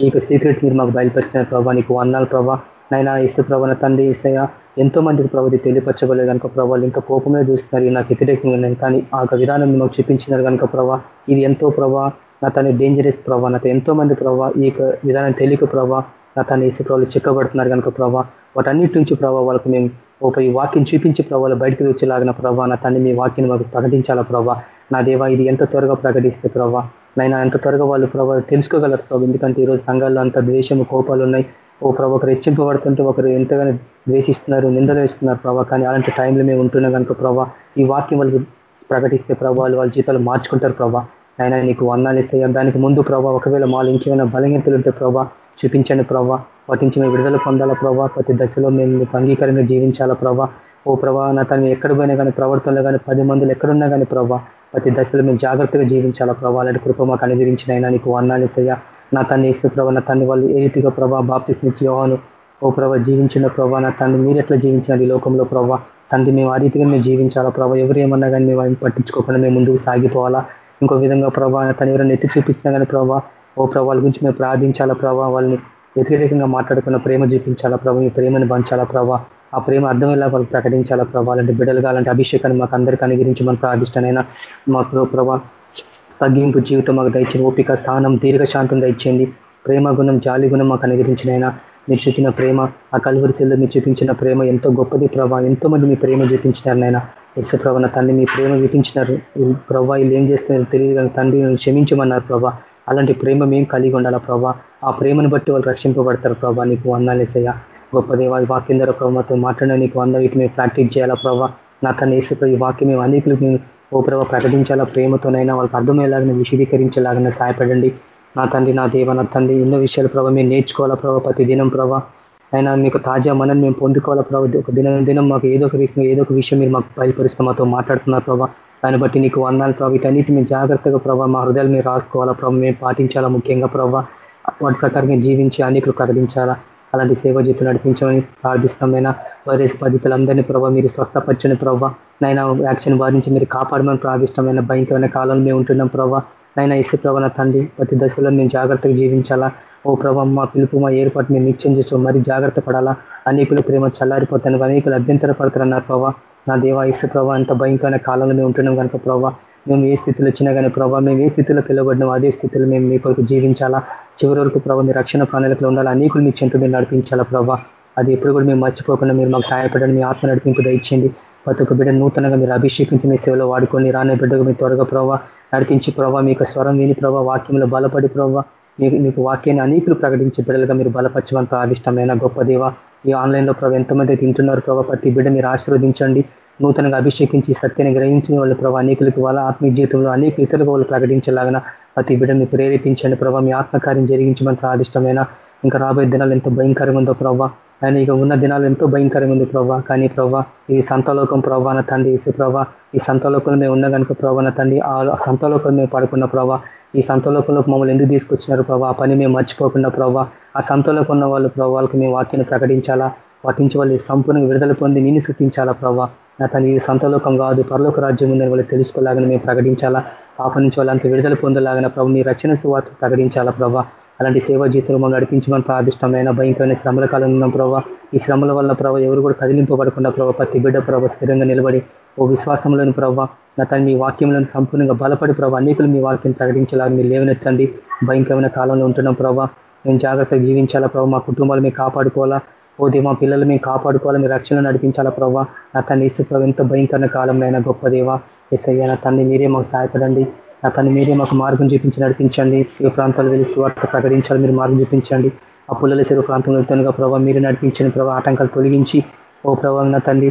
ఈ యొక్క సీక్రెట్ మీరు మాకు బయలుపరిచిన ప్రభావ నీకు వందాలు ప్రభా. నైనా ఇసు ప్రభావ తండ్రి ఇసయ ఎంతో మందికి ప్రభావ తెలియపరచబడలేదు కనుక ప్రభావాలు ఇంకా కోపమే చూస్తున్నారు నాకు వ్యతిరేకంగా ఉన్నాయి కానీ ఆ విధానం మాకు చూపించినారు కనుక ప్రభా ఇది ఎంతో ప్రభా నా తన డేంజరస్ ప్రభావ నాతో ఎంతో మంది ప్రభావ ఈ విధానం తెలియక ప్రభావ నా తన ఇసు ప్రభావాలు చిక్కబడుతున్నారు కనుక ప్రభావ వాటన్నిటి నుంచి ప్రభావ వాళ్ళకు మేము ఒక ఈ వాక్యం చూపించి ప్రభావాలు బయటకు వచ్చేలాగిన ప్రభావ నా తన్ని మీ వాక్యం మాకు ప్రకటించాలా ప్రభావ? నా దేవ ఇది ఎంత త్వరగా ప్రకటిస్తే ప్రభావ? నైనా ఎంత త్వరగా వాళ్ళు ప్రభావ తెలుసుకోగలరు ప్రభావ? ఎందుకంటే ఈరోజు సంఘాల్లో అంత ద్వేషం కోపాలు ఉన్నాయి. ఓ ప్రభు ఒకరు హెచ్చింపబడుతుంటే ఒకరు ఎంతగానో ద్వేషిస్తున్నారు నిందలు వేస్తున్నారు ప్రభావ. కానీ అలాంటి టైంలో మేము ఉంటున్నాం కనుక ప్రభావ ఈ వాక్యం వాళ్ళకి ప్రకటిస్తే ప్రభావాలు వాళ్ళ జీతాలు మార్చుకుంటారు ప్రభావ. అయినా నీకు వందాలు ఇస్తాయి. దానికి ముందు ప్రభావ ఒకవేళ మాలు ఇంకేమైనా బలహీనతలు ఉంటే ప్రభావ చూపించండి ప్రభావ వాటి నుంచి మేము విడుదల పొందాలా ప్రభావ ప్రతి దశలో మేము మీకు అంగీకారంగా జీవించాలా ప్రభావ ఓ ప్రభావ నా తను ఎక్కడ పోయినా కానీ ప్రవర్తనలో కానీ పది మందులు ఎక్కడున్నా కానీ ప్రభావ ప్రతి దశలో మేము జాగ్రత్తగా జీవించాలా ప్రభావ అలాంటి కృప మాకు అనుగ్రహించినైనా నీకు వర్ణాలు ఇస్తాయా? నా తన్ని ఇస్తే ప్రభావ నా తన్ని వాళ్ళు ఏ రీతిగా ప్రభావ బాప్తిస్మిచ్చి యోహాను ఓ ప్రభావ జీవించిన ప్రభావ నా తను మీరు ఎట్లా జీవించినారు ఈ లోకంలో ప్రభావ తండ్రి మేము ఆ రీతిగా మేము జీవించాలా ప్రభావ ఎవరు ఏమన్నా కానీ మేము పట్టించుకోకుండా మేము ముందుకు సాగిపోవాలా? ఇంకో విధంగా ప్రభావ తను ఎవరైనా ఎత్తి చూపించినా కానీ ప్రభావ ఓ ప్రభావాల గురించి మేము ప్రార్థించాలా ప్రభావ వాళ్ళని వ్యతిరేకంగా మాట్లాడుకున్న ప్రేమ చూపించాలా ప్రభావ మీ ప్రేమను పంచాలా ప్రభావ ఆ ప్రేమ అర్థమయ్యేలా వాళ్ళకి ప్రకటించాలా ప్రభావ అలాంటి బిడ్డలు కావాలంటే అభిషేకాన్ని మాకు అందరికీ అనుగ్రహించి మనం ప్రార్థిష్టనైనా మాకు ప్రభావ తగ్గింపు జీవితం మాకు దయచేయండి. ఓపిక స్థానం దీర్ఘశాంతం దయచేయండి. ప్రేమ గుణం జాలి గుణం మాకు అనుగ్రహించినైనా. మీరు చూపిన ప్రేమ ఆ కలువరిశల్లో మీరు చూపించిన ప్రేమ ఎంతో గొప్పది ప్రభావ ఎంతో మంది మీ ప్రేమ చూపించినారు నాయన ఎస్ ప్రభావ తండ్రి మీ ప్రేమ చూపించినారు. ప్రభావ వీళ్ళు ఏం చేస్తున్నారు తెలియదు కానీ తండ్రి క్షమించమన్నారు ప్రభావ అలాంటి ప్రేమ మేము కలిగి ఉండాలా ప్రభా? ఆ ప్రేమను బట్టి వాళ్ళు రక్షింపబడతారు ప్రభా. నీకు వందాలేసయ్యా గొప్ప దేవ ఈ వాక్యం ద్వారా ప్రభావతో మాట్లాడిన నీకు వంద వీటి మేము ప్రాక్టీస్ చేయాలా ప్రభా? నా తన వేసే ఈ వాక్యం మేము అనేకులు మేము ఓ ప్రభావ ప్రకటించాలా ప్రేమతోనైనా? వాళ్ళకి అర్థమయ్యేలాగా విశదీకరించేలాగా సహాయపడండి. నా తండ్రి నా దేవ నా తండ్రి ఎన్నో విషయాలు ప్రభావ మేము నేర్చుకోవాలా ప్రభావ ప్రతి దినం ప్రభావ అయినా మీకు తాజా మనని మేము పొందుకోవాలా ప్రభావ ఒక దినం దినం మాకు ఏదో ఒక రీతిగా ఏదో ఒక విషయం మీరు మాకు బయలుపరుస్తూ మాతో మాట్లాడుతున్నారు ప్రభావ దాన్ని బట్టి నీకు వందాలు ప్రభావ వీటన్నిటి మేము జాగ్రత్తగా ప్రభావ మా హృదయాలు మీరు రాసుకోవాలా ప్రభావ మేము పాటించాలా ముఖ్యంగా ప్రభావ వాటి ప్రకారంగా జీవించి అనేకులు ప్రకటించాలా అలాంటి సేవ జీతం నడిపించమని ప్రార్థిస్తామైనా వైరస్ బాధితులందరినీ ప్రభావ మీరు స్వస్థపరచని ప్రభావ నైనా వ్యాక్సిన్ బారి నుంచి మీరు కాపాడమని ప్రార్థిష్టమైన భయంకరమైన కాలంలో మేము ఉంటున్నాం ప్రభావ నైనా ఇసు ప్రభావ తండ్రి ప్రతి దశలో మేము జాగ్రత్తగా జీవించాలా. ఓ ప్రభావ మా పిలుపు మా ఏర్పాటు మేము నిత్యం చేస్తాం. మరి జాగ్రత్త పడాలా. అనేకులు ప్రేమ చల్లారిపోతాను అనేకులు అభ్యంతర పడతారన్నారు ప్రభావ నా దేవా ఇసు ప్రభావ అంత భయంకరమైన కాలంలో మేము ఉంటున్నాం కనుక ప్రభావ మేము ఏ స్థితిలో వచ్చినా కానీ ప్రభావ మేము ఏ స్థితిలో పిలవబడినాం అదే స్థితిలో మేము మీ కొరకు జీవించాలా? చివరి వరకు ప్రభావ మీ రక్షణ ప్రణాళికలో ఉండాలా? అనేకులు మీ చెంత మీరు నడిపించాలా ప్రభావ అది ఎప్పుడు కూడా మేము మర్చిపోకుండా మీరు మాకు సహాయపడండి మీ ఆత్మ నడిపింపు దయచేయండి. ప్రతి ఒక్క బిడ్డ నూతనంగా మీరు అభిషేకించి మీ సేవలో వాడుకొని రానే బిడ్డకు మీ త్వరగా ప్రభావ నడిపించి ప్రభావ మీకు స్వరం విని ప్రభావ వాక్యంలో బలపడి ప్రభావ మీకు మీకు వాక్యాన్ని అనేకులు ప్రకటించే బిడ్డలుగా మీరు బలపరచమని ప్రాదిష్టమైన గొప్ప దేవ ఈ ఆన్లైన్లో ప్రభావ ఎంతమంది తింటున్నారు ప్రభావ ప్రతి బిడ్డ మీరు ఆశీర్వదించండి. నూతనంగా అభిషేకించి సత్యాన్ని గ్రహించిన వాళ్ళు ప్రభావ అనేకులకు వాళ్ళ ఆత్మీయ జీవితంలో అనేక ఇతరులకు వాళ్ళు ప్రకటించేలాగా ప్రతి బిడ్డని ప్రేరేపించండి ప్రభావ మీ ఆత్మకార్యం జరిగించమని ప్రాదిష్టమైన ఇంకా రాబోయే దినాలు ఎంతో భయంకరంగా ఉందో ప్రభావ ఆయన ఇక ఉన్న దినాలు ఎంతో భయంకరంగా ఉంది ప్రభావ కానీ ప్రభావ ఈ సంతలోకం ప్రభావ తండ్రి వేసే ప్రభావ ఈ సంతలోకంలో మేము ఉన్న కనుక ప్రభావ తండ్రి ఆ సంతలోకం మేము పడుకున్న ప్రభావ ఈ సంతలోకంలోకి మమ్మల్ని ఎందుకు తీసుకొచ్చినారు ప్రభావ ఆ పని మేము మర్చిపోకుండా ప్రభావ ఆ సంతలోకి ఉన్న వాళ్ళు ప్రభావ వాళ్ళకి మేము వాక్యాన్ని ప్రకటించాలా? వాటి నుంచి వాళ్ళు సంపూర్ణంగా విడుదల పొంది నేను సృష్టించాలా ప్రభావ నా తను ఈ సంతలోకం కాదు పరలోక రాజ్యం ఉందని వాళ్ళు తెలుసుకోలాగానే మేము ప్రకటించాలా? పాప నుంచి వాళ్ళంతా విడుదల పొందలాగిన ప్రభు మీ రక్షణ సువార్త ప్రకటించాలా ప్రభావ అలాంటి సేవా జీవితంలో మనం నడిపించమని ప్రార్థిష్టమైన భయంకరమైన శ్రమల కాలం ఉన్నాం ప్రభావ ఈ శ్రమల వల్ల ప్రభావ ఎవరు కూడా కదిలింపబడకుండా ప్రభావ ప్రతి బిడ్డ ప్రభావ స్థిరంగా నిలబడి ఓ విశ్వాసంలోని ప్రభావ నా తను మీ వాక్యంలో సంపూర్ణంగా బలపడి ప్రభావ అనేకులు మీ వాక్యం ప్రకటించాలని మీరు లేవనెత్తండి. భయంకరమైన కాలంలో ఉంటున్నాం ప్రభావ మేము జాగ్రత్తగా జీవించాలా ప్రభావ మా కుటుంబాలు మేము కాపాడుకోవాలా? పోతే మా పిల్లలు మేము కాపాడుకోవాలి? మీ రక్షణ నడిపించాలా ప్రభావ నా తన్ని ఇసు ప్రభావ ఎంత భయంకరమైన కాలంలో గొప్ప దేవ. ఎస్ అయ్యా నా తన్ని మీరే మాకు సహాయపడండి. నా తను మీరే మాకు మార్గం చూపించి నడిపించండి. ఏ ప్రాంతాలు వెళ్ళి స్వార్థ ప్రకటించాలి మీరు మార్గం చూపించండి. ఆ పుల్లల చెరువు ప్రాంతంలో తనుగా ప్రభావ మీరు నడిపించండి. ప్రభావ ఆటంకాలు తొలగించి ఓ ప్రభావ తండ్రి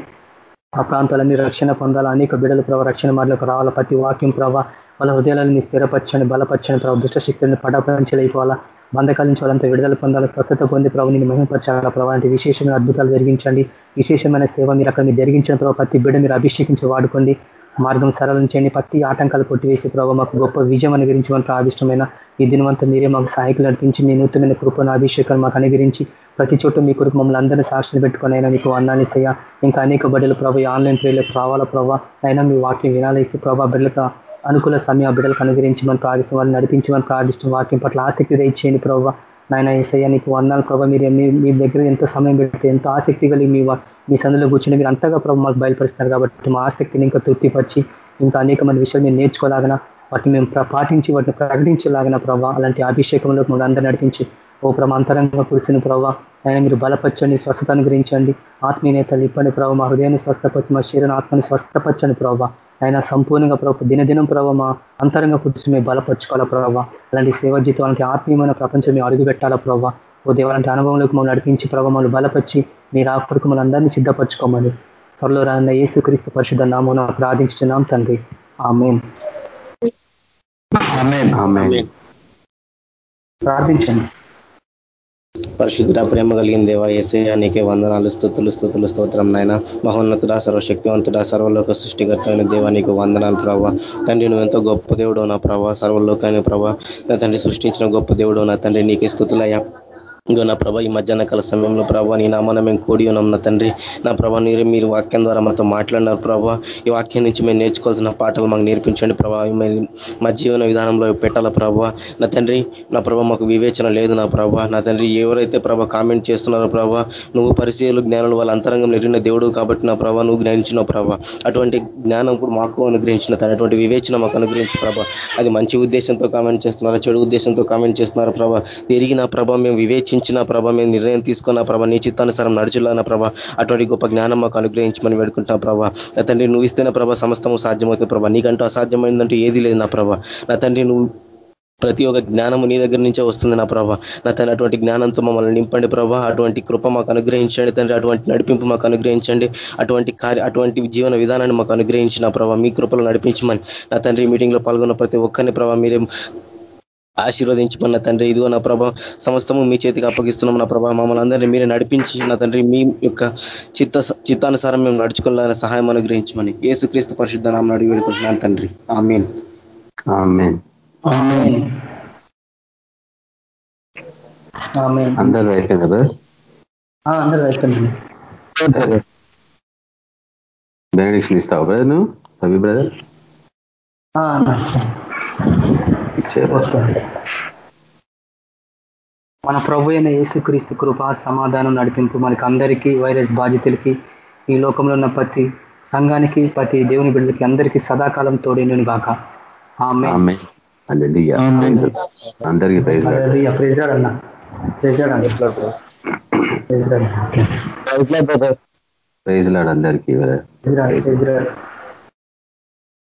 ఆ ప్రాంతాలన్నీ రక్షణ పొందాలి? అనేక బిడలు ప్రభావ రక్షణ మార్లకు రావాలా? ప్రతి వాక్యం ప్రభావ వాళ్ళ హృదయాలను స్థిరపరచండి బలపరచండి ప్రభావ దుష్ట శక్తులను పడపరించలేకపోవాలా బంధకాల నుంచి వాళ్ళంతా విడుదల పొందాలి? స్వస్థత పొంది ప్రభు నేను మహిమపరచాల ప్రభావ అంటే విశేషమైన అద్భుతాలు జరిగించండి. విశేషమైన సేవ మీరు అక్కడ మీరు జరిగించిన ప్రభావ ప్రతి బిడ్డ మీరు అభిషేకించి వాడుకోండి. మార్గం సరళం చేయండి ప్రతి ఆటంకాలు కొట్టివేసి ప్రభావ మాకు గొప్ప విజయం అనుగ్రహించి మనకు ఆదిష్టమైన ఈ దినవంతా మీరే మాకు సహాయకులు నడిపించి మీ నూతనమైన కృపను అభిషేకాలు మాకు అనుగ్రహించి ప్రతి చోట మీ కొరకు మమ్మల్ని అందరినీ సాక్షులు పెట్టుకుని అయినా మీకు అన్నాన్ని ఇస్తాయా ఇంకా అనేక బిడ్డలు ప్రభావ ఆన్లైన్ ప్రేర్లకు రావాలా ప్రభావ అయినా మీ వాక్యం వినాలేసి ప్రభావ బిడ్డలకు అనుకూల సమయ బిడ్డలకు అనుగరించి మన ప్రార్థిస్తాం వాళ్ళని నడిపించి మన ప్రార్థిష్టం వాక్యం పట్ల ఆసక్తి దయచేయండి ప్రభావ నాయన ఏసయ్య నీకు వందాలు ప్రభావ మీరు మీ దగ్గర ఎంతో సమయం పెడితే ఎంతో ఆసక్తి కలిగి మీ మీ సందులో కూర్చొని మీరు అంతగా ప్రభావ మాకు బయలుపరుస్తున్నారు కాబట్టి మా ఆసక్తిని ఇంకా తృప్తిపరిచి ఇంకా అనేక మంది విషయాలు మేము నేర్చుకోలాగన వాటిని మేము పాటించి వాటిని ప్రకటించలాగిన ప్రభావ అలాంటి అభిషేకంలో మమ్మల్ని అందరూ నడిపించి ఓ ప్రమాంతరంగా కురిసిన ప్రభావ ఆయన మీరు బలపరచండి స్వస్థత అనుగ్రహించండి ఆత్మీయతలు ఇప్పండి ప్రభావ మా హృదయాన్ని స్వస్థపరిచి మా శరీరం ఆత్మని స్వస్థపరచండి ప్రభావ ఆయన సంపూర్ణంగా ప్రభావ దినదినం ప్రభావ మా అంతరంగ పురుషు మేము బలపరచుకోవాలా ప్రభావ అలాంటి సేవ జీవితానికి ఆత్మీయమైన ప్రపంచం మేము అడుగు పెట్టాలా ప్రభావ ఓ దేవాలంటి అనుభవంలోకి మమ్మల్ని నడిపించి ప్రభావం బలపరిచి మీరు ఆ కొరకు మమ్మల్ని అందరినీ సిద్ధపరచుకోమని త్వరలో రాన్న యేసు క్రీస్తు పరిశుద్ధ నామం ప్రార్థించున్నాం తండ్రి. ఆమెన్. ప్రార్థించండి. పరిశుద్ధ ప్రేమ కలిగిన దేవ ఏసయ్య నీకే వందనాలు స్థుతులు స్థుతులు స్తోత్రం నాయన. మహోన్నతుడా సర్వశక్తివంతుడా సర్వలోక సృష్టికర్త అయిన దేవా నీకు వందనాలు ప్రభావ తండ్రి నువ్వు ఎంతో గొప్ప దేవుడు నా ప్రభావ సర్వలోకాన్ని ప్రభావ నా తండ్రి సృష్టించిన గొప్ప దేవుడు నా తండ్రి. నీకే స్థుతులయ్యా. ఇంకో నా ప్రభా ఈ మధ్యాహ్న కాల సమయంలో ప్రభావ నీ నామాన మేము కూడి ఉన్నాం నా తండ్రి. నా ప్రభా మీరు మీరు వాక్యం ద్వారా మాతో మాట్లాడినారు ప్రభావ ఈ వాక్యం నుంచి మేము నేర్చుకోవాల్సిన పాటలు మాకు నేర్పించండి ప్రభావ మా జీవన విధానంలో పెట్టాల ప్రభావ నా తండ్రి నా ప్రభా మాకు వివేచన లేదు నా ప్రభా. నా తండ్రి ఎవరైతే ప్రభా కామెంట్ చేస్తున్నారో ప్రభా నువ్వు పరిశీలు జ్ఞానులు వాళ్ళ అంతరంగం ఎరిగిన దేవుడు కాబట్టి నా ప్రభా నువ్వు జ్ఞానించిన ప్రభా. అటువంటి జ్ఞానం కూడా మాకు అనుగ్రహించిన అటువంటి వివేచన మాకు అనుగ్రహించిన ప్రభా. అది మంచి ఉద్దేశంతో కామెంట్ చేస్తున్నారా చెడు ఉద్దేశంతో కామెంట్ చేస్తున్నారు ప్రభా. తిరిగి నా ప్రభా మేము వివేచ ఆలోచించిన ప్రభ మేము నిర్ణయం తీసుకున్న ప్రభ నీ చిత్తానుసారం నడుచులాన ప్రభ అటువంటి గొప్ప జ్ఞానం మాకు అనుగ్రహించమని వేడుకుంటున్నా ప్రభా. నా తండ్రి నువ్వు ఇస్తేనే ప్రభ సమస్తము సాధ్యమవుతుంది ప్రభా. నీకంటూ అసాధ్యమైందంటూ ఏది లేదు నా ప్రభ. నా తండ్రి నువ్వు ప్రతి ఒక్క జ్ఞానము నీ దగ్గర నుంచే వస్తుంది నా ప్రభ. నా తండ్రి అటువంటి జ్ఞానంతో మమ్మల్ని నింపండి ప్రభా. అటువంటి కృప మాకు అనుగ్రహించండి తండ్రి. అటువంటి నడిపింపు మాకు అనుగ్రహించండి. అటువంటి కార్య అటువంటి జీవన విధానాన్ని మాకు అనుగ్రహించిన ప్రభా మీ కృపలో నడిపించమని నా తండ్రి మీటింగ్లో పాల్గొన్న ప్రతి ఒక్కరిని ప్రభా మీరే ఆశీర్వదించమన్న తండ్రి. ఇదిగో నా ప్రభ సమస్తము మీ చేతికి అప్పగిస్తున్నాం నా ప్రభా. మమ్మల్ని అందరినీ మీరే నడిపించి నా తండ్రి మీ యొక్క చిత్త చిత్తానుసారం మేము నడుచుకోవాలని సహాయం అనుగ్రహించమని ఏసుక్రీస్తు పరిశుద్ధ నామం అడిగి వేడుకుంటున్నాను తండ్రి. ఆమెన్. అందరూ అయిపోయింది కదా అందరూ అయిపోయింది బెనడిక్షన్ ఇస్తావు బ్రదర్ నువ్వు? రవి బ్రదర్? మన ప్రభు అయిన యేసుక్రీస్తు కృప సమాధానం నడిపింపు మనకి అందరికీ వైరస్ బాధితులకి ఈ లోకంలో ఉన్న ప్రతి సంఘానికి ప్రతి దేవుని బిడ్డలకి అందరికీ సదాకాలం తోడేను గాక. అందరికీ ప్రైజ్ అన్న. ప్రైజ్ లాడ్ అందరికీ.